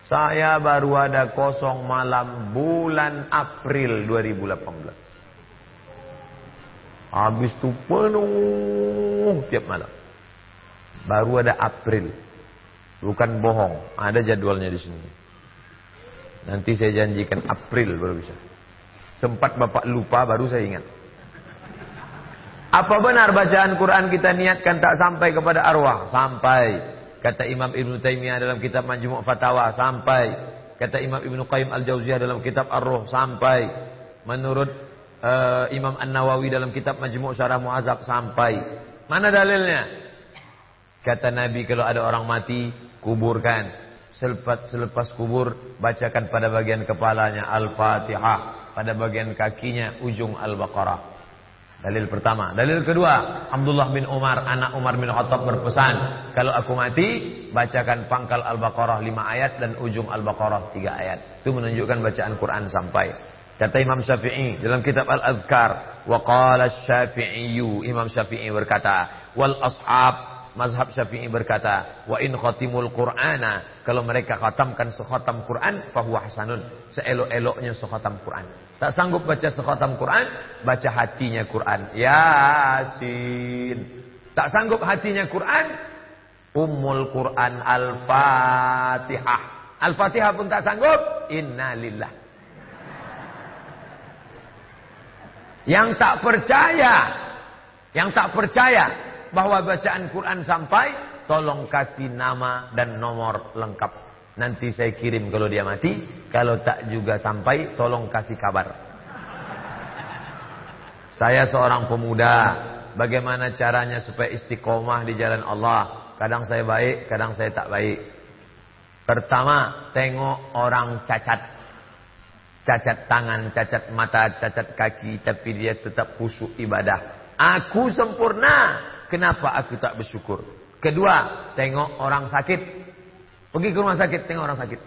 Saya baru ada kosong malam bulan April 2018. Habis itu penuh tiap malam. Baru ada April. Bukan bohong. Ada jadwalnya di sini. Nanti saya janjikan April baru bisa. Sempat Bapak lupa baru saya ingat. Apa benar bacaan Quran kita niatkan tak sampai kepada arwah? Sampai. Kata Imam Ibn Taimiyah dalam kitab Majmu' Fatawa. Sampai. Kata Imam Ibn Qayyim Al-Jauziyah dalam kitab Ar-Ruh. Sampai. Menurut uh, Imam An-Nawawi dalam kitab Majmu' Syarah Mu'azab. Sampai. Mana dalilnya? Kata Nabi kalau ada orang mati, kuburkan. Selepas, selepas kubur, bacakan pada bagian kepalanya Al-Fatihah. Pada bagian kakinya, ujung Al-Baqarah. Dalil pertama. Dalil kedua, Abdullah bin Umar, anak Umar bin Khattab berpesan, kalau aku mati, bacakan pangkal Al-Baqarah 5 ayat dan ujung Al-Baqarah 3 ayat. Itu menunjukkan bacaan Quran sampai. Kata Imam Syafi'i dalam kitab Al-Azkar, wa qala Syafi'iyu, Imam Syafi'i berkata, wal ashab mazhab Syafi'i berkata, wa in khatimul Qur'ana, kalau mereka khatamkan sekhatam Quran, fahuwa hasanun, seelok-eloknya sekhatam Quran. Tak sanggup baca sekhatam Quran, baca hatinya Quran. Yasin. Tak sanggup hatinya Quran, Ummul Quran Al-Fatihah. Al-Fatihah pun tak sanggup, innalillah. Yang tak percaya, yang tak percaya bahwa bacaan Quran sampai, tolong kasih nama dan nomor lengkap. Nanti saya kirim kalau dia mati. Kalau tak juga sampai, tolong kasih kabar. Saya seorang pemuda. Bagaimana caranya supaya istiqomah di jalan Allah. Kadang saya baik, kadang saya tak baik. Pertama, tengok orang cacat. Cacat tangan, cacat mata, cacat kaki. Tapi dia tetap khusyuk ibadah. Aku sempurna. Kenapa aku tak bersyukur? Kedua, tengok orang sakit. Pergi ke rumah sakit, tengok orang sakit.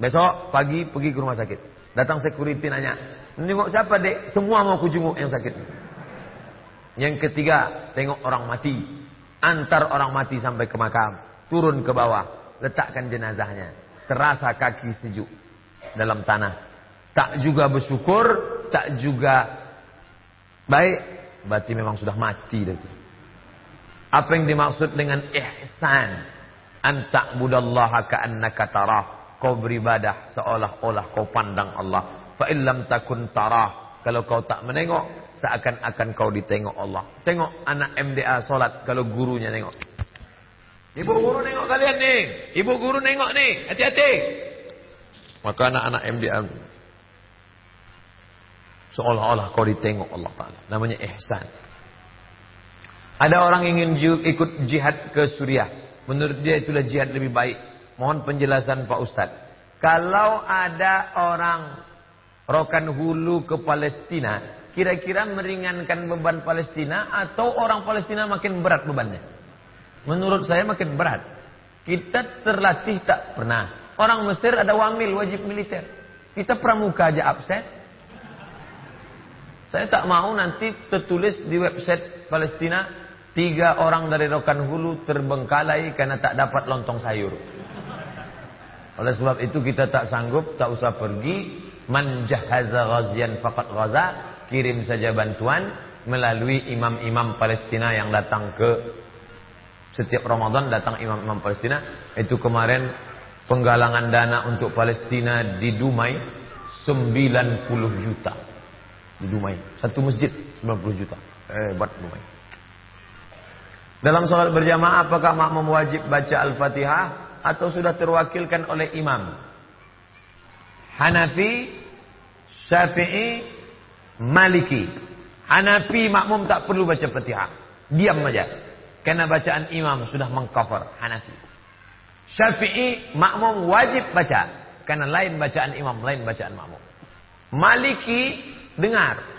Besok pagi pergi ke rumah sakit. Datang security nanya, "Nengok siapa, Dek?" Semua mau ku jenguk yang sakit. Yang ketiga, tengok orang mati. Antar orang mati sampai ke makam. Turun ke bawah, letakkan jenazahnya. Terasa kaki sejuk dalam tanah. Tak juga bersyukur, tak juga baik, berarti memang sudah mati dah tu. Apa yang dimaksud dengan ihsan? Anta budallaha ka'annaka tarah. Kau beribadah seolah-olah kau pandang Allah. Fa illam takun tarah. Kalau kau tak menengok, seakan-akan kau ditengok Allah. Tengok anak MDA solat kalau gurunya nengok. Ibu guru nengok kalian nih. Ibu guru nengok nih. Hati-hati. Maka anak-anak MDA seolah-olah kau ditengok Allah Ta'ala. Namanya ihsan. Ada orang ingin ikut jihad ke Suriah. Menurut dia itulah jihad lebih baik. Mohon penjelasan Pak Ustadz. Kalau ada orang rokan hulu ke Palestina, kira-kira meringankan beban Palestina atau orang Palestina makin berat bebannya? Menurut saya makin berat. Kita terlatih tak pernah. Orang Mesir ada wamil wajib militer. Kita pramuka aja absen. Saya tak mau nanti tertulis di website Palestina Tiga orang dari Rokan Hulu terbengkalai karena tak dapat lontong sayur. Oleh sebab itu kita tak sanggup, tak usah pergi. Man jahaza ghazian ghaza. Kirim saja bantuan melalui imam-imam Palestina yang datang ke setiap Ramadan datang imam-imam Palestina. Itu kemarin penggalangan dana untuk Palestina di Dumai 90 juta. Di Dumai. Satu masjid 90 juta. Buat Dumai. Dalam sholat berjamaah apakah makmum wajib baca Al-Fatihah atau sudah terwakilkan oleh imam? Hanafi, Syafi'i, Maliki. Hanafi makmum tak perlu baca Fatihah. Diam saja. Karena bacaan imam sudah mengcover Hanafi. Syafi'i makmum wajib baca. Karena lain bacaan imam, lain bacaan makmum. Maliki dengar.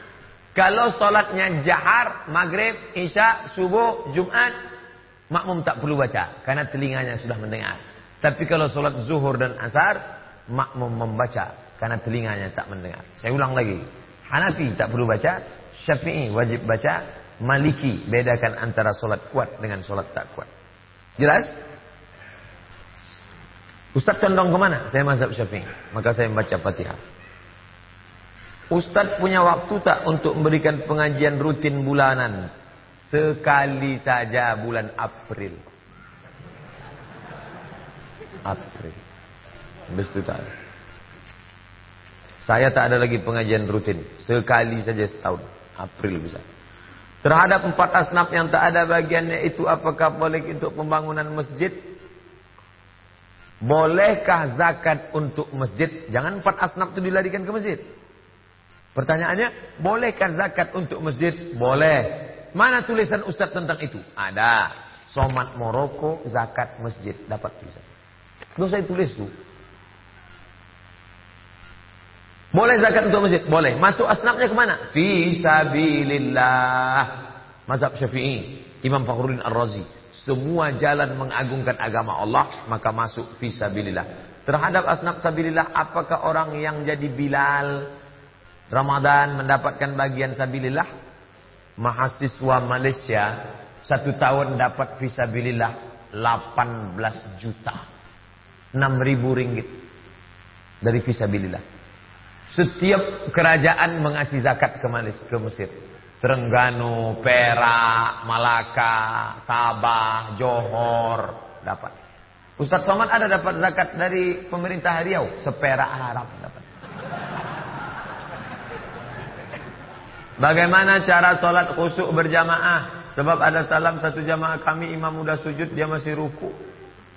Kalau solatnya jahar, maghrib, isya, subuh, jumat, makmum tak perlu baca. Karena telinganya sudah mendengar. Tapi kalau solat zuhur dan asar, makmum membaca. Karena telinganya tak mendengar. Saya ulang lagi. Hanafi tak perlu baca. Syafi'i wajib baca. Maliki bedakan antara solat kuat dengan solat tak kuat. Jelas? Ustaz condong ke mana? Saya mazhab Syafi'i. Maka saya membaca Fatihah. Ustadz punya waktu tak untuk memberikan pengajian rutin bulanan? Sekali saja bulan April. April. Habis itu tak ada. Saya tak ada lagi pengajian rutin. Sekali saja setahun. April bisa. Terhadap empat asnaf yang tak ada bagiannya itu apakah boleh untuk pembangunan masjid? Bolehkah zakat untuk masjid? Jangan empat asnaf itu dilarikan ke masjid. Pertanyaannya, bolehkah zakat untuk masjid? Boleh. Mana tulisan Ustaz tentang itu? Ada. Somat Moroko, zakat masjid. Dapat tulisan. Gak saya tulis tuh. Boleh zakat untuk masjid? Boleh. Masuk asnafnya ke mana? Fi sabilillah. Mazhab syafi'i. Imam Fakhruddin Ar-Razi. Semua jalan mengagungkan agama Allah, maka masuk fi sabilillah. Terhadap asnaf sabilillah, apakah orang yang jadi Bilal, Ramadan mendapatkan bagian sabilillah. Mahasiswa Malaysia satu tahun dapat visabilillah 18 juta. 6 ribu ringgit dari visabilillah. Setiap kerajaan mengasih zakat ke Malaysia, ke Mesir. Terengganu, Perak, Malaka, Sabah, Johor dapat. Ustaz Somad ada dapat zakat dari pemerintah Riau, seperak Arab dapat. Bagaimana cara solat khusyuk berjamaah? Sebab ada salam satu jamaah kami imam muda sujud dia masih ruku.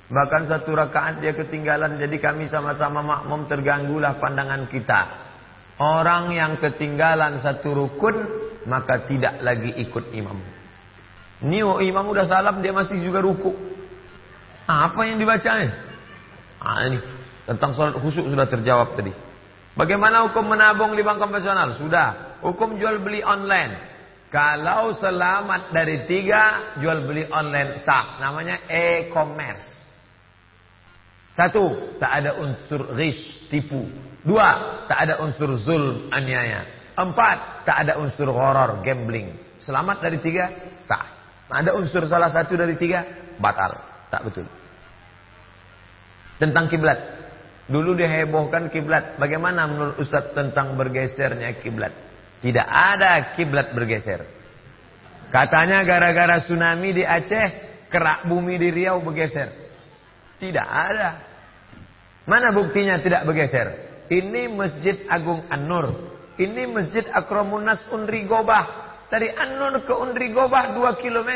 Bahkan satu rakaat dia ketinggalan jadi kami sama-sama makmum terganggulah pandangan kita. Orang yang ketinggalan satu rukun maka tidak lagi ikut imam. Ini oh, imam udah salam dia masih juga ruku. Apa yang dibacanya? Ah, ini tentang sholat khusyuk sudah terjawab tadi. Bagaimana hukum menabung di bank konvensional? Sudah. Hukum jual beli online. Kalau selamat dari tiga, jual beli online sah. Namanya e-commerce. Satu, tak ada unsur rish, tipu. Dua, tak ada unsur zulm, aniaya. Empat, tak ada unsur horror, gambling. Selamat dari tiga, sah. Ada unsur salah satu dari tiga, batal. Tak betul. Tentang kiblat. Dulu dihebohkan kiblat. Bagaimana menurut Ustaz tentang bergesernya kiblat? Tidak ada kiblat bergeser. Katanya gara-gara tsunami di Aceh, kerak bumi di Riau bergeser. Tidak ada. Mana buktinya tidak bergeser? Ini Masjid Agung An-Nur. Ini Masjid Akromunas Unri Gobah. Dari An-Nur ke Unri Gobah 2 km.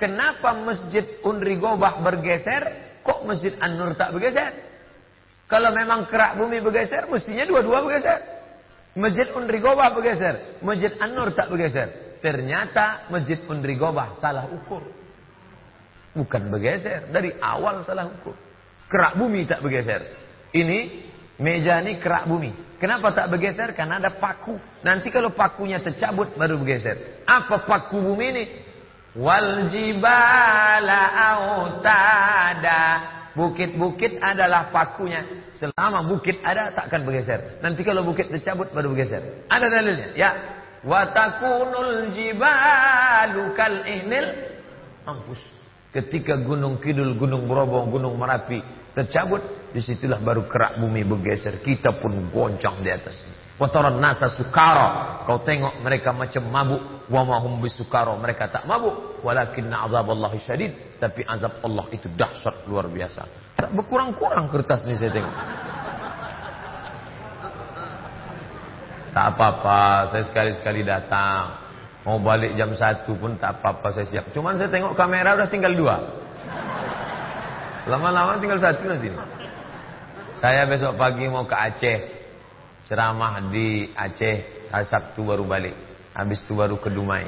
Kenapa Masjid Unri Gobah bergeser? Kok Masjid An-Nur tak bergeser? Kalau memang kerak bumi bergeser, mestinya dua-dua bergeser. Masjid Unri Gobah bergeser. Masjid An-Nur tak bergeser. Ternyata Masjid Unri Gobah salah ukur. Bukan bergeser. Dari awal salah ukur. Kerak bumi tak bergeser. Ini meja ini kerak bumi. Kenapa tak bergeser? Karena ada paku. Nanti kalau pakunya tercabut baru bergeser. Apa paku bumi ini? Wal jibala autada. Bukit-bukit adalah pakunya. Selama bukit ada takkan bergeser. Nanti kalau bukit tercabut baru bergeser. Ada dalilnya. Ya. Watakunul jibalu kal ihnil Ampus. Ketika gunung kidul, gunung berobong, gunung merapi tercabut, di situlah baru kerak bumi bergeser. Kita pun goncang di atas. Kotoran nasa sukara. Kau tengok mereka macam mabuk. Wa mahum bisukara. Mereka tak mabuk. Walakin azab Allah syadid. Tapi azab Allah itu dahsyat luar biasa. Tak berkurang-kurang kertas ni saya tengok. Tak apa-apa. Saya sekali-sekali datang. Mau balik jam 1 pun tak apa-apa saya siap. Cuman saya tengok kamera udah tinggal dua. Lama-lama tinggal satu nanti. Saya besok pagi mau ke Aceh. Ceramah di Aceh. Hari Sabtu baru balik. Habis itu baru ke Dumai.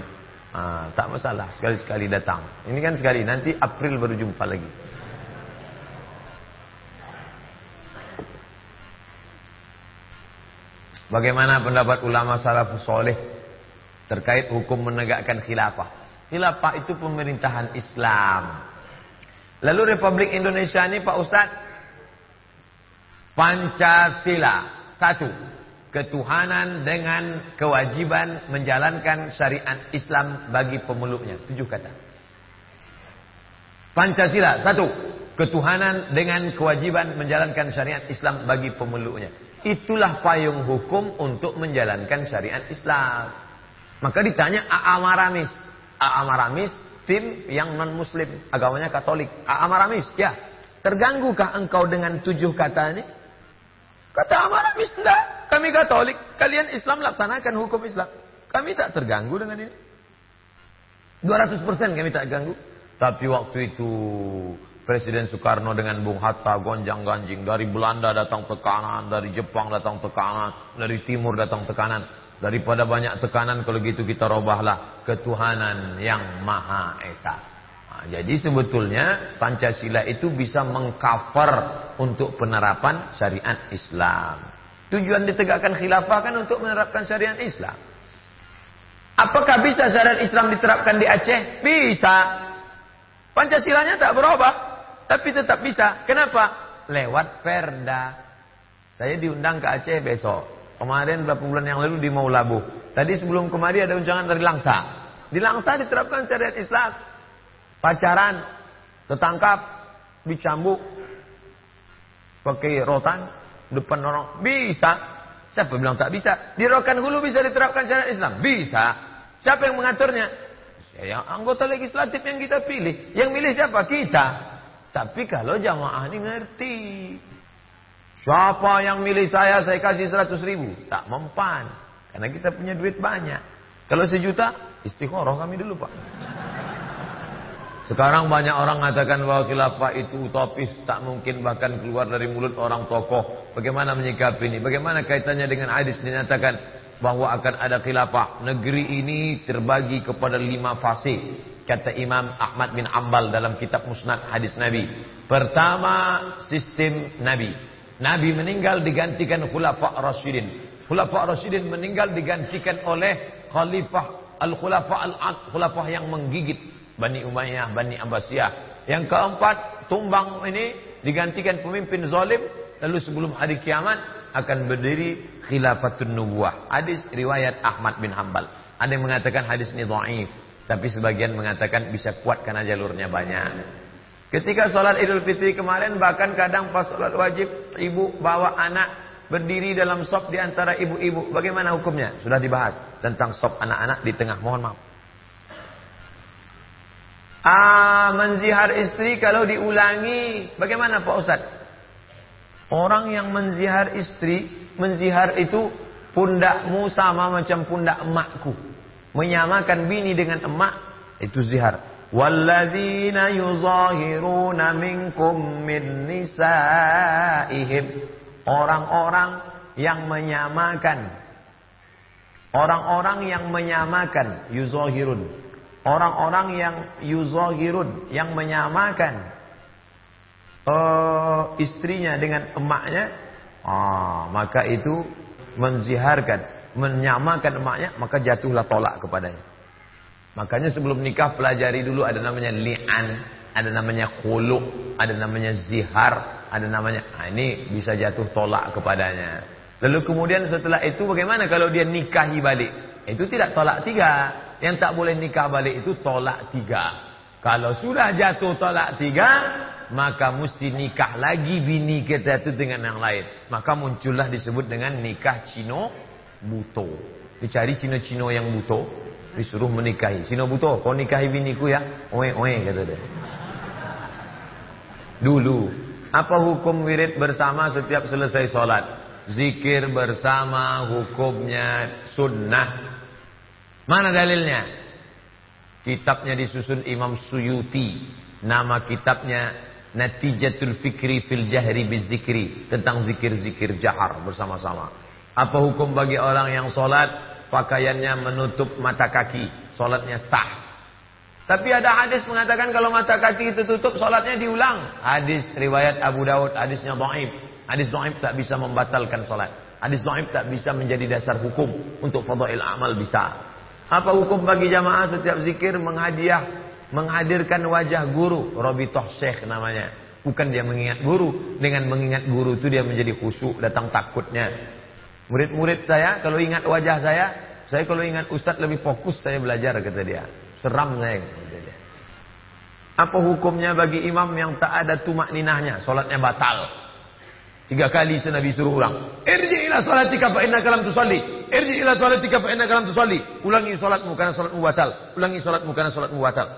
Tak masalah. Sekali-sekali datang. Ini kan sekali. Nanti April baru jumpa lagi. Bagaimana pendapat ulama salafus soleh terkait hukum menegakkan khilafah. Khilafah itu pemerintahan Islam. Lalu Republik Indonesia ini Pak Ustaz Pancasila satu ketuhanan dengan kewajiban menjalankan syariat Islam bagi pemeluknya tujuh kata Pancasila satu ketuhanan dengan kewajiban menjalankan syariat Islam bagi pemeluknya itulah payung hukum untuk menjalankan syariat Islam maka ditanya Aamaramis. Aamaramis tim yang non muslim, agamanya Katolik. Aamaramis, ya. Terganggukah engkau dengan tujuh kata ini? Kata Amaramis, tidak. Kami Katolik. Kalian Islam laksanakan hukum Islam. Kami tak terganggu dengan ini. 200% kami tak ganggu. Tapi waktu itu Presiden Soekarno dengan Bung Hatta gonjang ganjing dari Belanda datang tekanan, dari Jepang datang tekanan, dari Timur datang tekanan. Daripada banyak tekanan kalau gitu kita robahlah ketuhanan yang Maha Esa. Jadi sebetulnya Pancasila itu bisa mengcover untuk penerapan syariat Islam. Tujuan ditegakkan khilafah kan untuk menerapkan syariat Islam. Apakah bisa syariat Islam diterapkan di Aceh? Bisa. Pancasilanya tak berubah, tapi tetap bisa. Kenapa? Lewat perda. Saya diundang ke Aceh besok. Kemarin beberapa bulan yang lalu di Maulabu. Tadi sebelum kemarin ada unjangan dari Langsa. Di Langsa diterapkan syariat Islam. Pacaran, tertangkap, dicambuk, pakai rotan, depan orang. Bisa. Siapa bilang tak bisa? Di Rokan Hulu bisa diterapkan syariat Islam? Bisa. Siapa yang mengaturnya? Yang anggota legislatif yang kita pilih. Yang milih siapa? Kita. Tapi kalau jamaah ini ngerti. Siapa yang milih saya, saya kasih 100 ribu. Tak mempan. Karena kita punya duit banyak. Kalau sejuta, istikharah kami dulu Pak. Sekarang banyak orang mengatakan bahwa khilafah itu utopis, tak mungkin bahkan keluar dari mulut orang tokoh. Bagaimana menyikapi ini? Bagaimana kaitannya dengan hadis dinyatakan bahwa akan ada khilafah? Negeri ini terbagi kepada lima fase. Kata Imam Ahmad bin Ambal dalam kitab Musnad Hadis Nabi. Pertama, sistem Nabi. Nabi meninggal digantikan khulafah Rasyidin. Khulafah Rasyidin meninggal digantikan oleh khalifah al-khulafah al-khulafah yang menggigit Bani Umayyah, Bani Abbasiyah. Yang keempat, tumbang ini digantikan pemimpin zalim. Lalu sebelum hari kiamat akan berdiri khilafatun nubuah. Hadis riwayat Ahmad bin Hambal. Ada yang mengatakan hadis ini dhaif. Tapi sebagian mengatakan bisa kuat karena jalurnya banyak. Ketika sholat idul fitri kemarin bahkan kadang pas sholat wajib ibu bawa anak berdiri dalam sop di antara ibu-ibu. Bagaimana hukumnya? Sudah dibahas tentang sop anak-anak di tengah. Mohon maaf. Ah, menzihar istri kalau diulangi, bagaimana Pak Ustaz? Orang yang menzihar istri, menzihar itu pundakmu sama macam pundak emakku. Menyamakan bini dengan emak, itu zihar. Walladzina yuzahiruna minkum min nisaihim. Orang-orang yang menyamakan. Orang-orang yang menyamakan. Yuzahirun orang-orang yang yuzahirun yang menyamakan uh, istrinya dengan emaknya ah, maka itu menziharkan menyamakan emaknya maka jatuhlah tolak kepadanya. Makanya sebelum nikah pelajari dulu ada namanya li'an ada namanya khulu ada namanya zihar ada namanya nah, ini bisa jatuh tolak kepadanya. Lalu kemudian setelah itu bagaimana kalau dia nikahi balik? Itu tidak tolak tiga yang tak boleh nikah balik itu tolak tiga. Kalau sudah jatuh tolak tiga, maka mesti nikah lagi bini kita itu dengan yang lain. Maka muncullah disebut dengan nikah Cino buto. Dicari Cino-Cino yang buto, disuruh menikahi. Cino buto, kau nikahi biniku ya? Oe oe kata dia. Dulu, apa hukum wirid bersama setiap selesai sholat? Zikir bersama hukumnya sunnah Mana dalilnya? Kitabnya disusun Imam Suyuti. Nama kitabnya Natijatul Fikri fil Jahri Bizikri. Tentang zikir-zikir jahar bersama-sama. Apa hukum bagi orang yang sholat pakaiannya menutup mata kaki. Sholatnya sah. Tapi ada hadis mengatakan kalau mata kaki itu tutup sholatnya diulang. Hadis riwayat Abu Daud, hadisnya dhaif. Hadis dhaif tak bisa membatalkan sholat. Hadis dhaif tak bisa menjadi dasar hukum untuk fadail amal bisa. Apa hukum bagi jamaah setiap zikir menghadiah, menghadirkan wajah guru, Robitoh Syekh namanya. Bukan dia mengingat guru, dengan mengingat guru itu dia menjadi khusyuk, datang takutnya. Murid-murid saya kalau ingat wajah saya, saya kalau ingat ustadz lebih fokus saya belajar kata dia. Seram saya kata dia. Apa hukumnya bagi imam yang tak ada tumak ninahnya, solatnya batal? Tiga kali Nabi suruh ulang. Irji ila salatika fa innaka lam tusalli. Irji ila salatika fa innaka lam tusalli. Ulangi salatmu karena salatmu batal. Ulangi salatmu karena salatmu batal.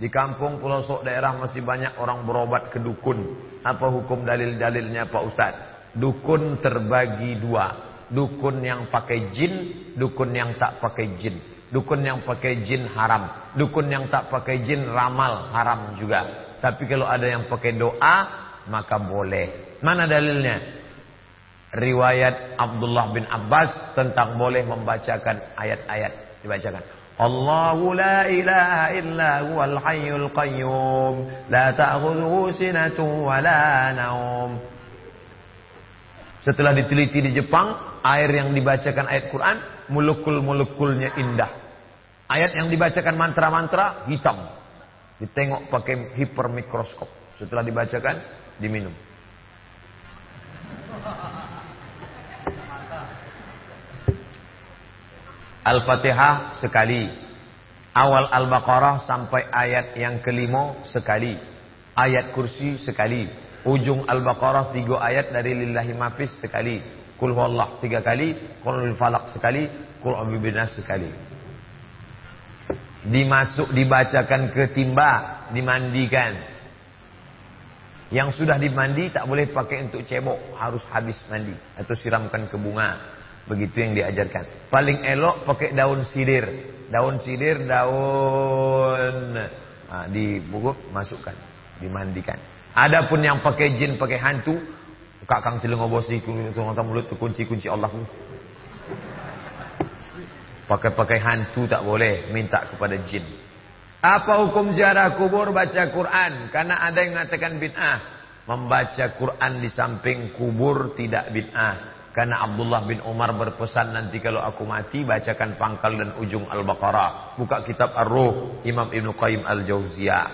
Di kampung pelosok daerah masih banyak orang berobat ke dukun. Apa hukum dalil-dalilnya Pak Ustaz? Dukun terbagi dua. Dukun yang pakai jin, dukun yang tak pakai jin. Dukun yang pakai jin haram. Dukun yang tak pakai jin ramal haram juga. Tapi kalau ada yang pakai doa, maka boleh. Mana dalilnya? Riwayat Abdullah bin Abbas tentang boleh membacakan ayat-ayat dibacakan. Allahu la ilaha illa huwal hayyul qayyum la ta'khudhuhu sinatun wa la naum. Setelah diteliti di Jepang, air yang dibacakan ayat Quran molekul-molekulnya indah. Ayat yang dibacakan mantra-mantra hitam. Ditengok pakai hipermikroskop. Setelah dibacakan, diminum. Al-Fatihah sekali. Awal Al-Baqarah sampai ayat yang kelima sekali. Ayat kursi sekali. Ujung Al-Baqarah tiga ayat dari lillahi mafis sekali. Kul huwallah tiga kali. Kul falak sekali. Kul abibinas sekali. Dimasuk, dibacakan ke timba. Dimandikan. Yang sudah dimandi tak boleh pakai untuk cebok. Harus habis mandi. Atau siramkan ke bunga. Begitu yang diajarkan. Paling elok pakai daun sidir. Daun sidir, daun Nah, dibungkuk, masukkan, dimandikan. Adapun yang pakai jin, pakai hantu, kakang telinga bosi, mulut kunci-kunci Allah. Pakai-pakai hantu tak boleh, minta kepada jin. Apa hukum ziarah kubur baca Quran? Karena ada yang mengatakan bid'ah. Membaca Quran di samping kubur tidak bid'ah. Karena Abdullah bin Umar berpesan nanti kalau aku mati bacakan pangkal dan ujung Al-Baqarah. Buka kitab Ar-Ruh Imam Ibn Qayyim Al-Jauziyah.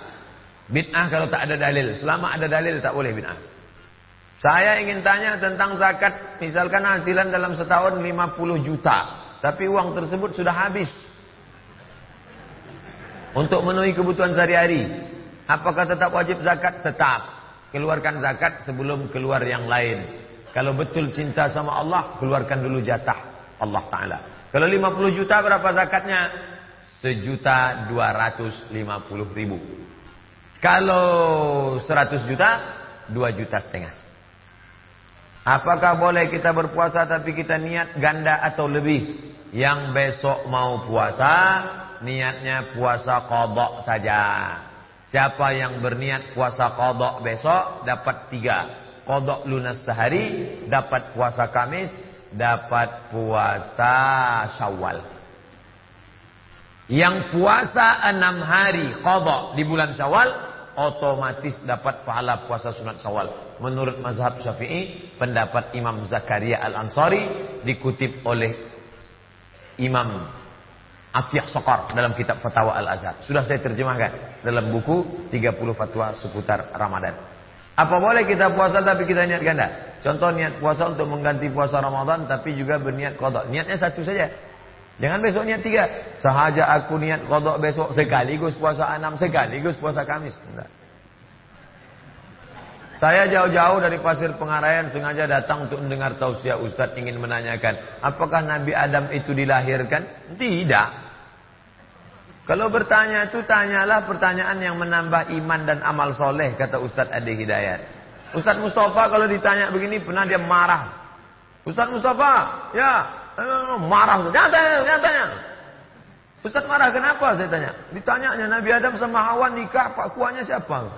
Bid'ah kalau tak ada dalil. Selama ada dalil tak boleh bid'ah. Saya ingin tanya tentang zakat. Misalkan hasilan dalam setahun 50 juta. Tapi uang tersebut sudah habis. Untuk memenuhi kebutuhan sehari-hari. Apakah tetap wajib zakat? Tetap. Keluarkan zakat sebelum keluar yang lain. Kalau betul cinta sama Allah, keluarkan dulu jatah Allah Ta'ala. Kalau 50 juta berapa zakatnya? Sejuta dua ratus lima puluh ribu. Kalau 100 juta, dua juta setengah. Apakah boleh kita berpuasa tapi kita niat ganda atau lebih? Yang besok mau puasa, niatnya puasa kodok saja. Siapa yang berniat puasa kodok besok, dapat tiga kodok lunas sehari, dapat puasa Kamis, dapat puasa Syawal. Yang puasa enam hari kodok di bulan Syawal, otomatis dapat pahala puasa sunat Syawal. Menurut mazhab Syafi'i, pendapat Imam Zakaria Al-Ansari dikutip oleh Imam Atiq Sokar dalam kitab Fatwa Al-Azhar. Sudah saya terjemahkan dalam buku 30 fatwa seputar Ramadan. Apa boleh kita puasa tapi kita niat ganda? Contoh niat puasa untuk mengganti puasa Ramadan tapi juga berniat kodok. Niatnya satu saja. Jangan besok niat tiga. Sahaja aku niat kodok besok sekaligus puasa enam sekaligus puasa Kamis. Enggak. Saya jauh-jauh dari Pasir Pengarayan sengaja datang untuk mendengar tausiah Ustadz ingin menanyakan. Apakah Nabi Adam itu dilahirkan? Tidak. Kalau bertanya itu tanyalah pertanyaan yang menambah iman dan amal soleh kata Ustadz Adi Hidayat. Ustadz Mustafa kalau ditanya begini pernah dia marah. Ustadz Mustafa, ya marah. Jangan tanya, jangan tanya. Ustadz marah kenapa saya tanya? Ditanyanya Nabi Adam sama Hawa nikah, pak kuahnya siapa?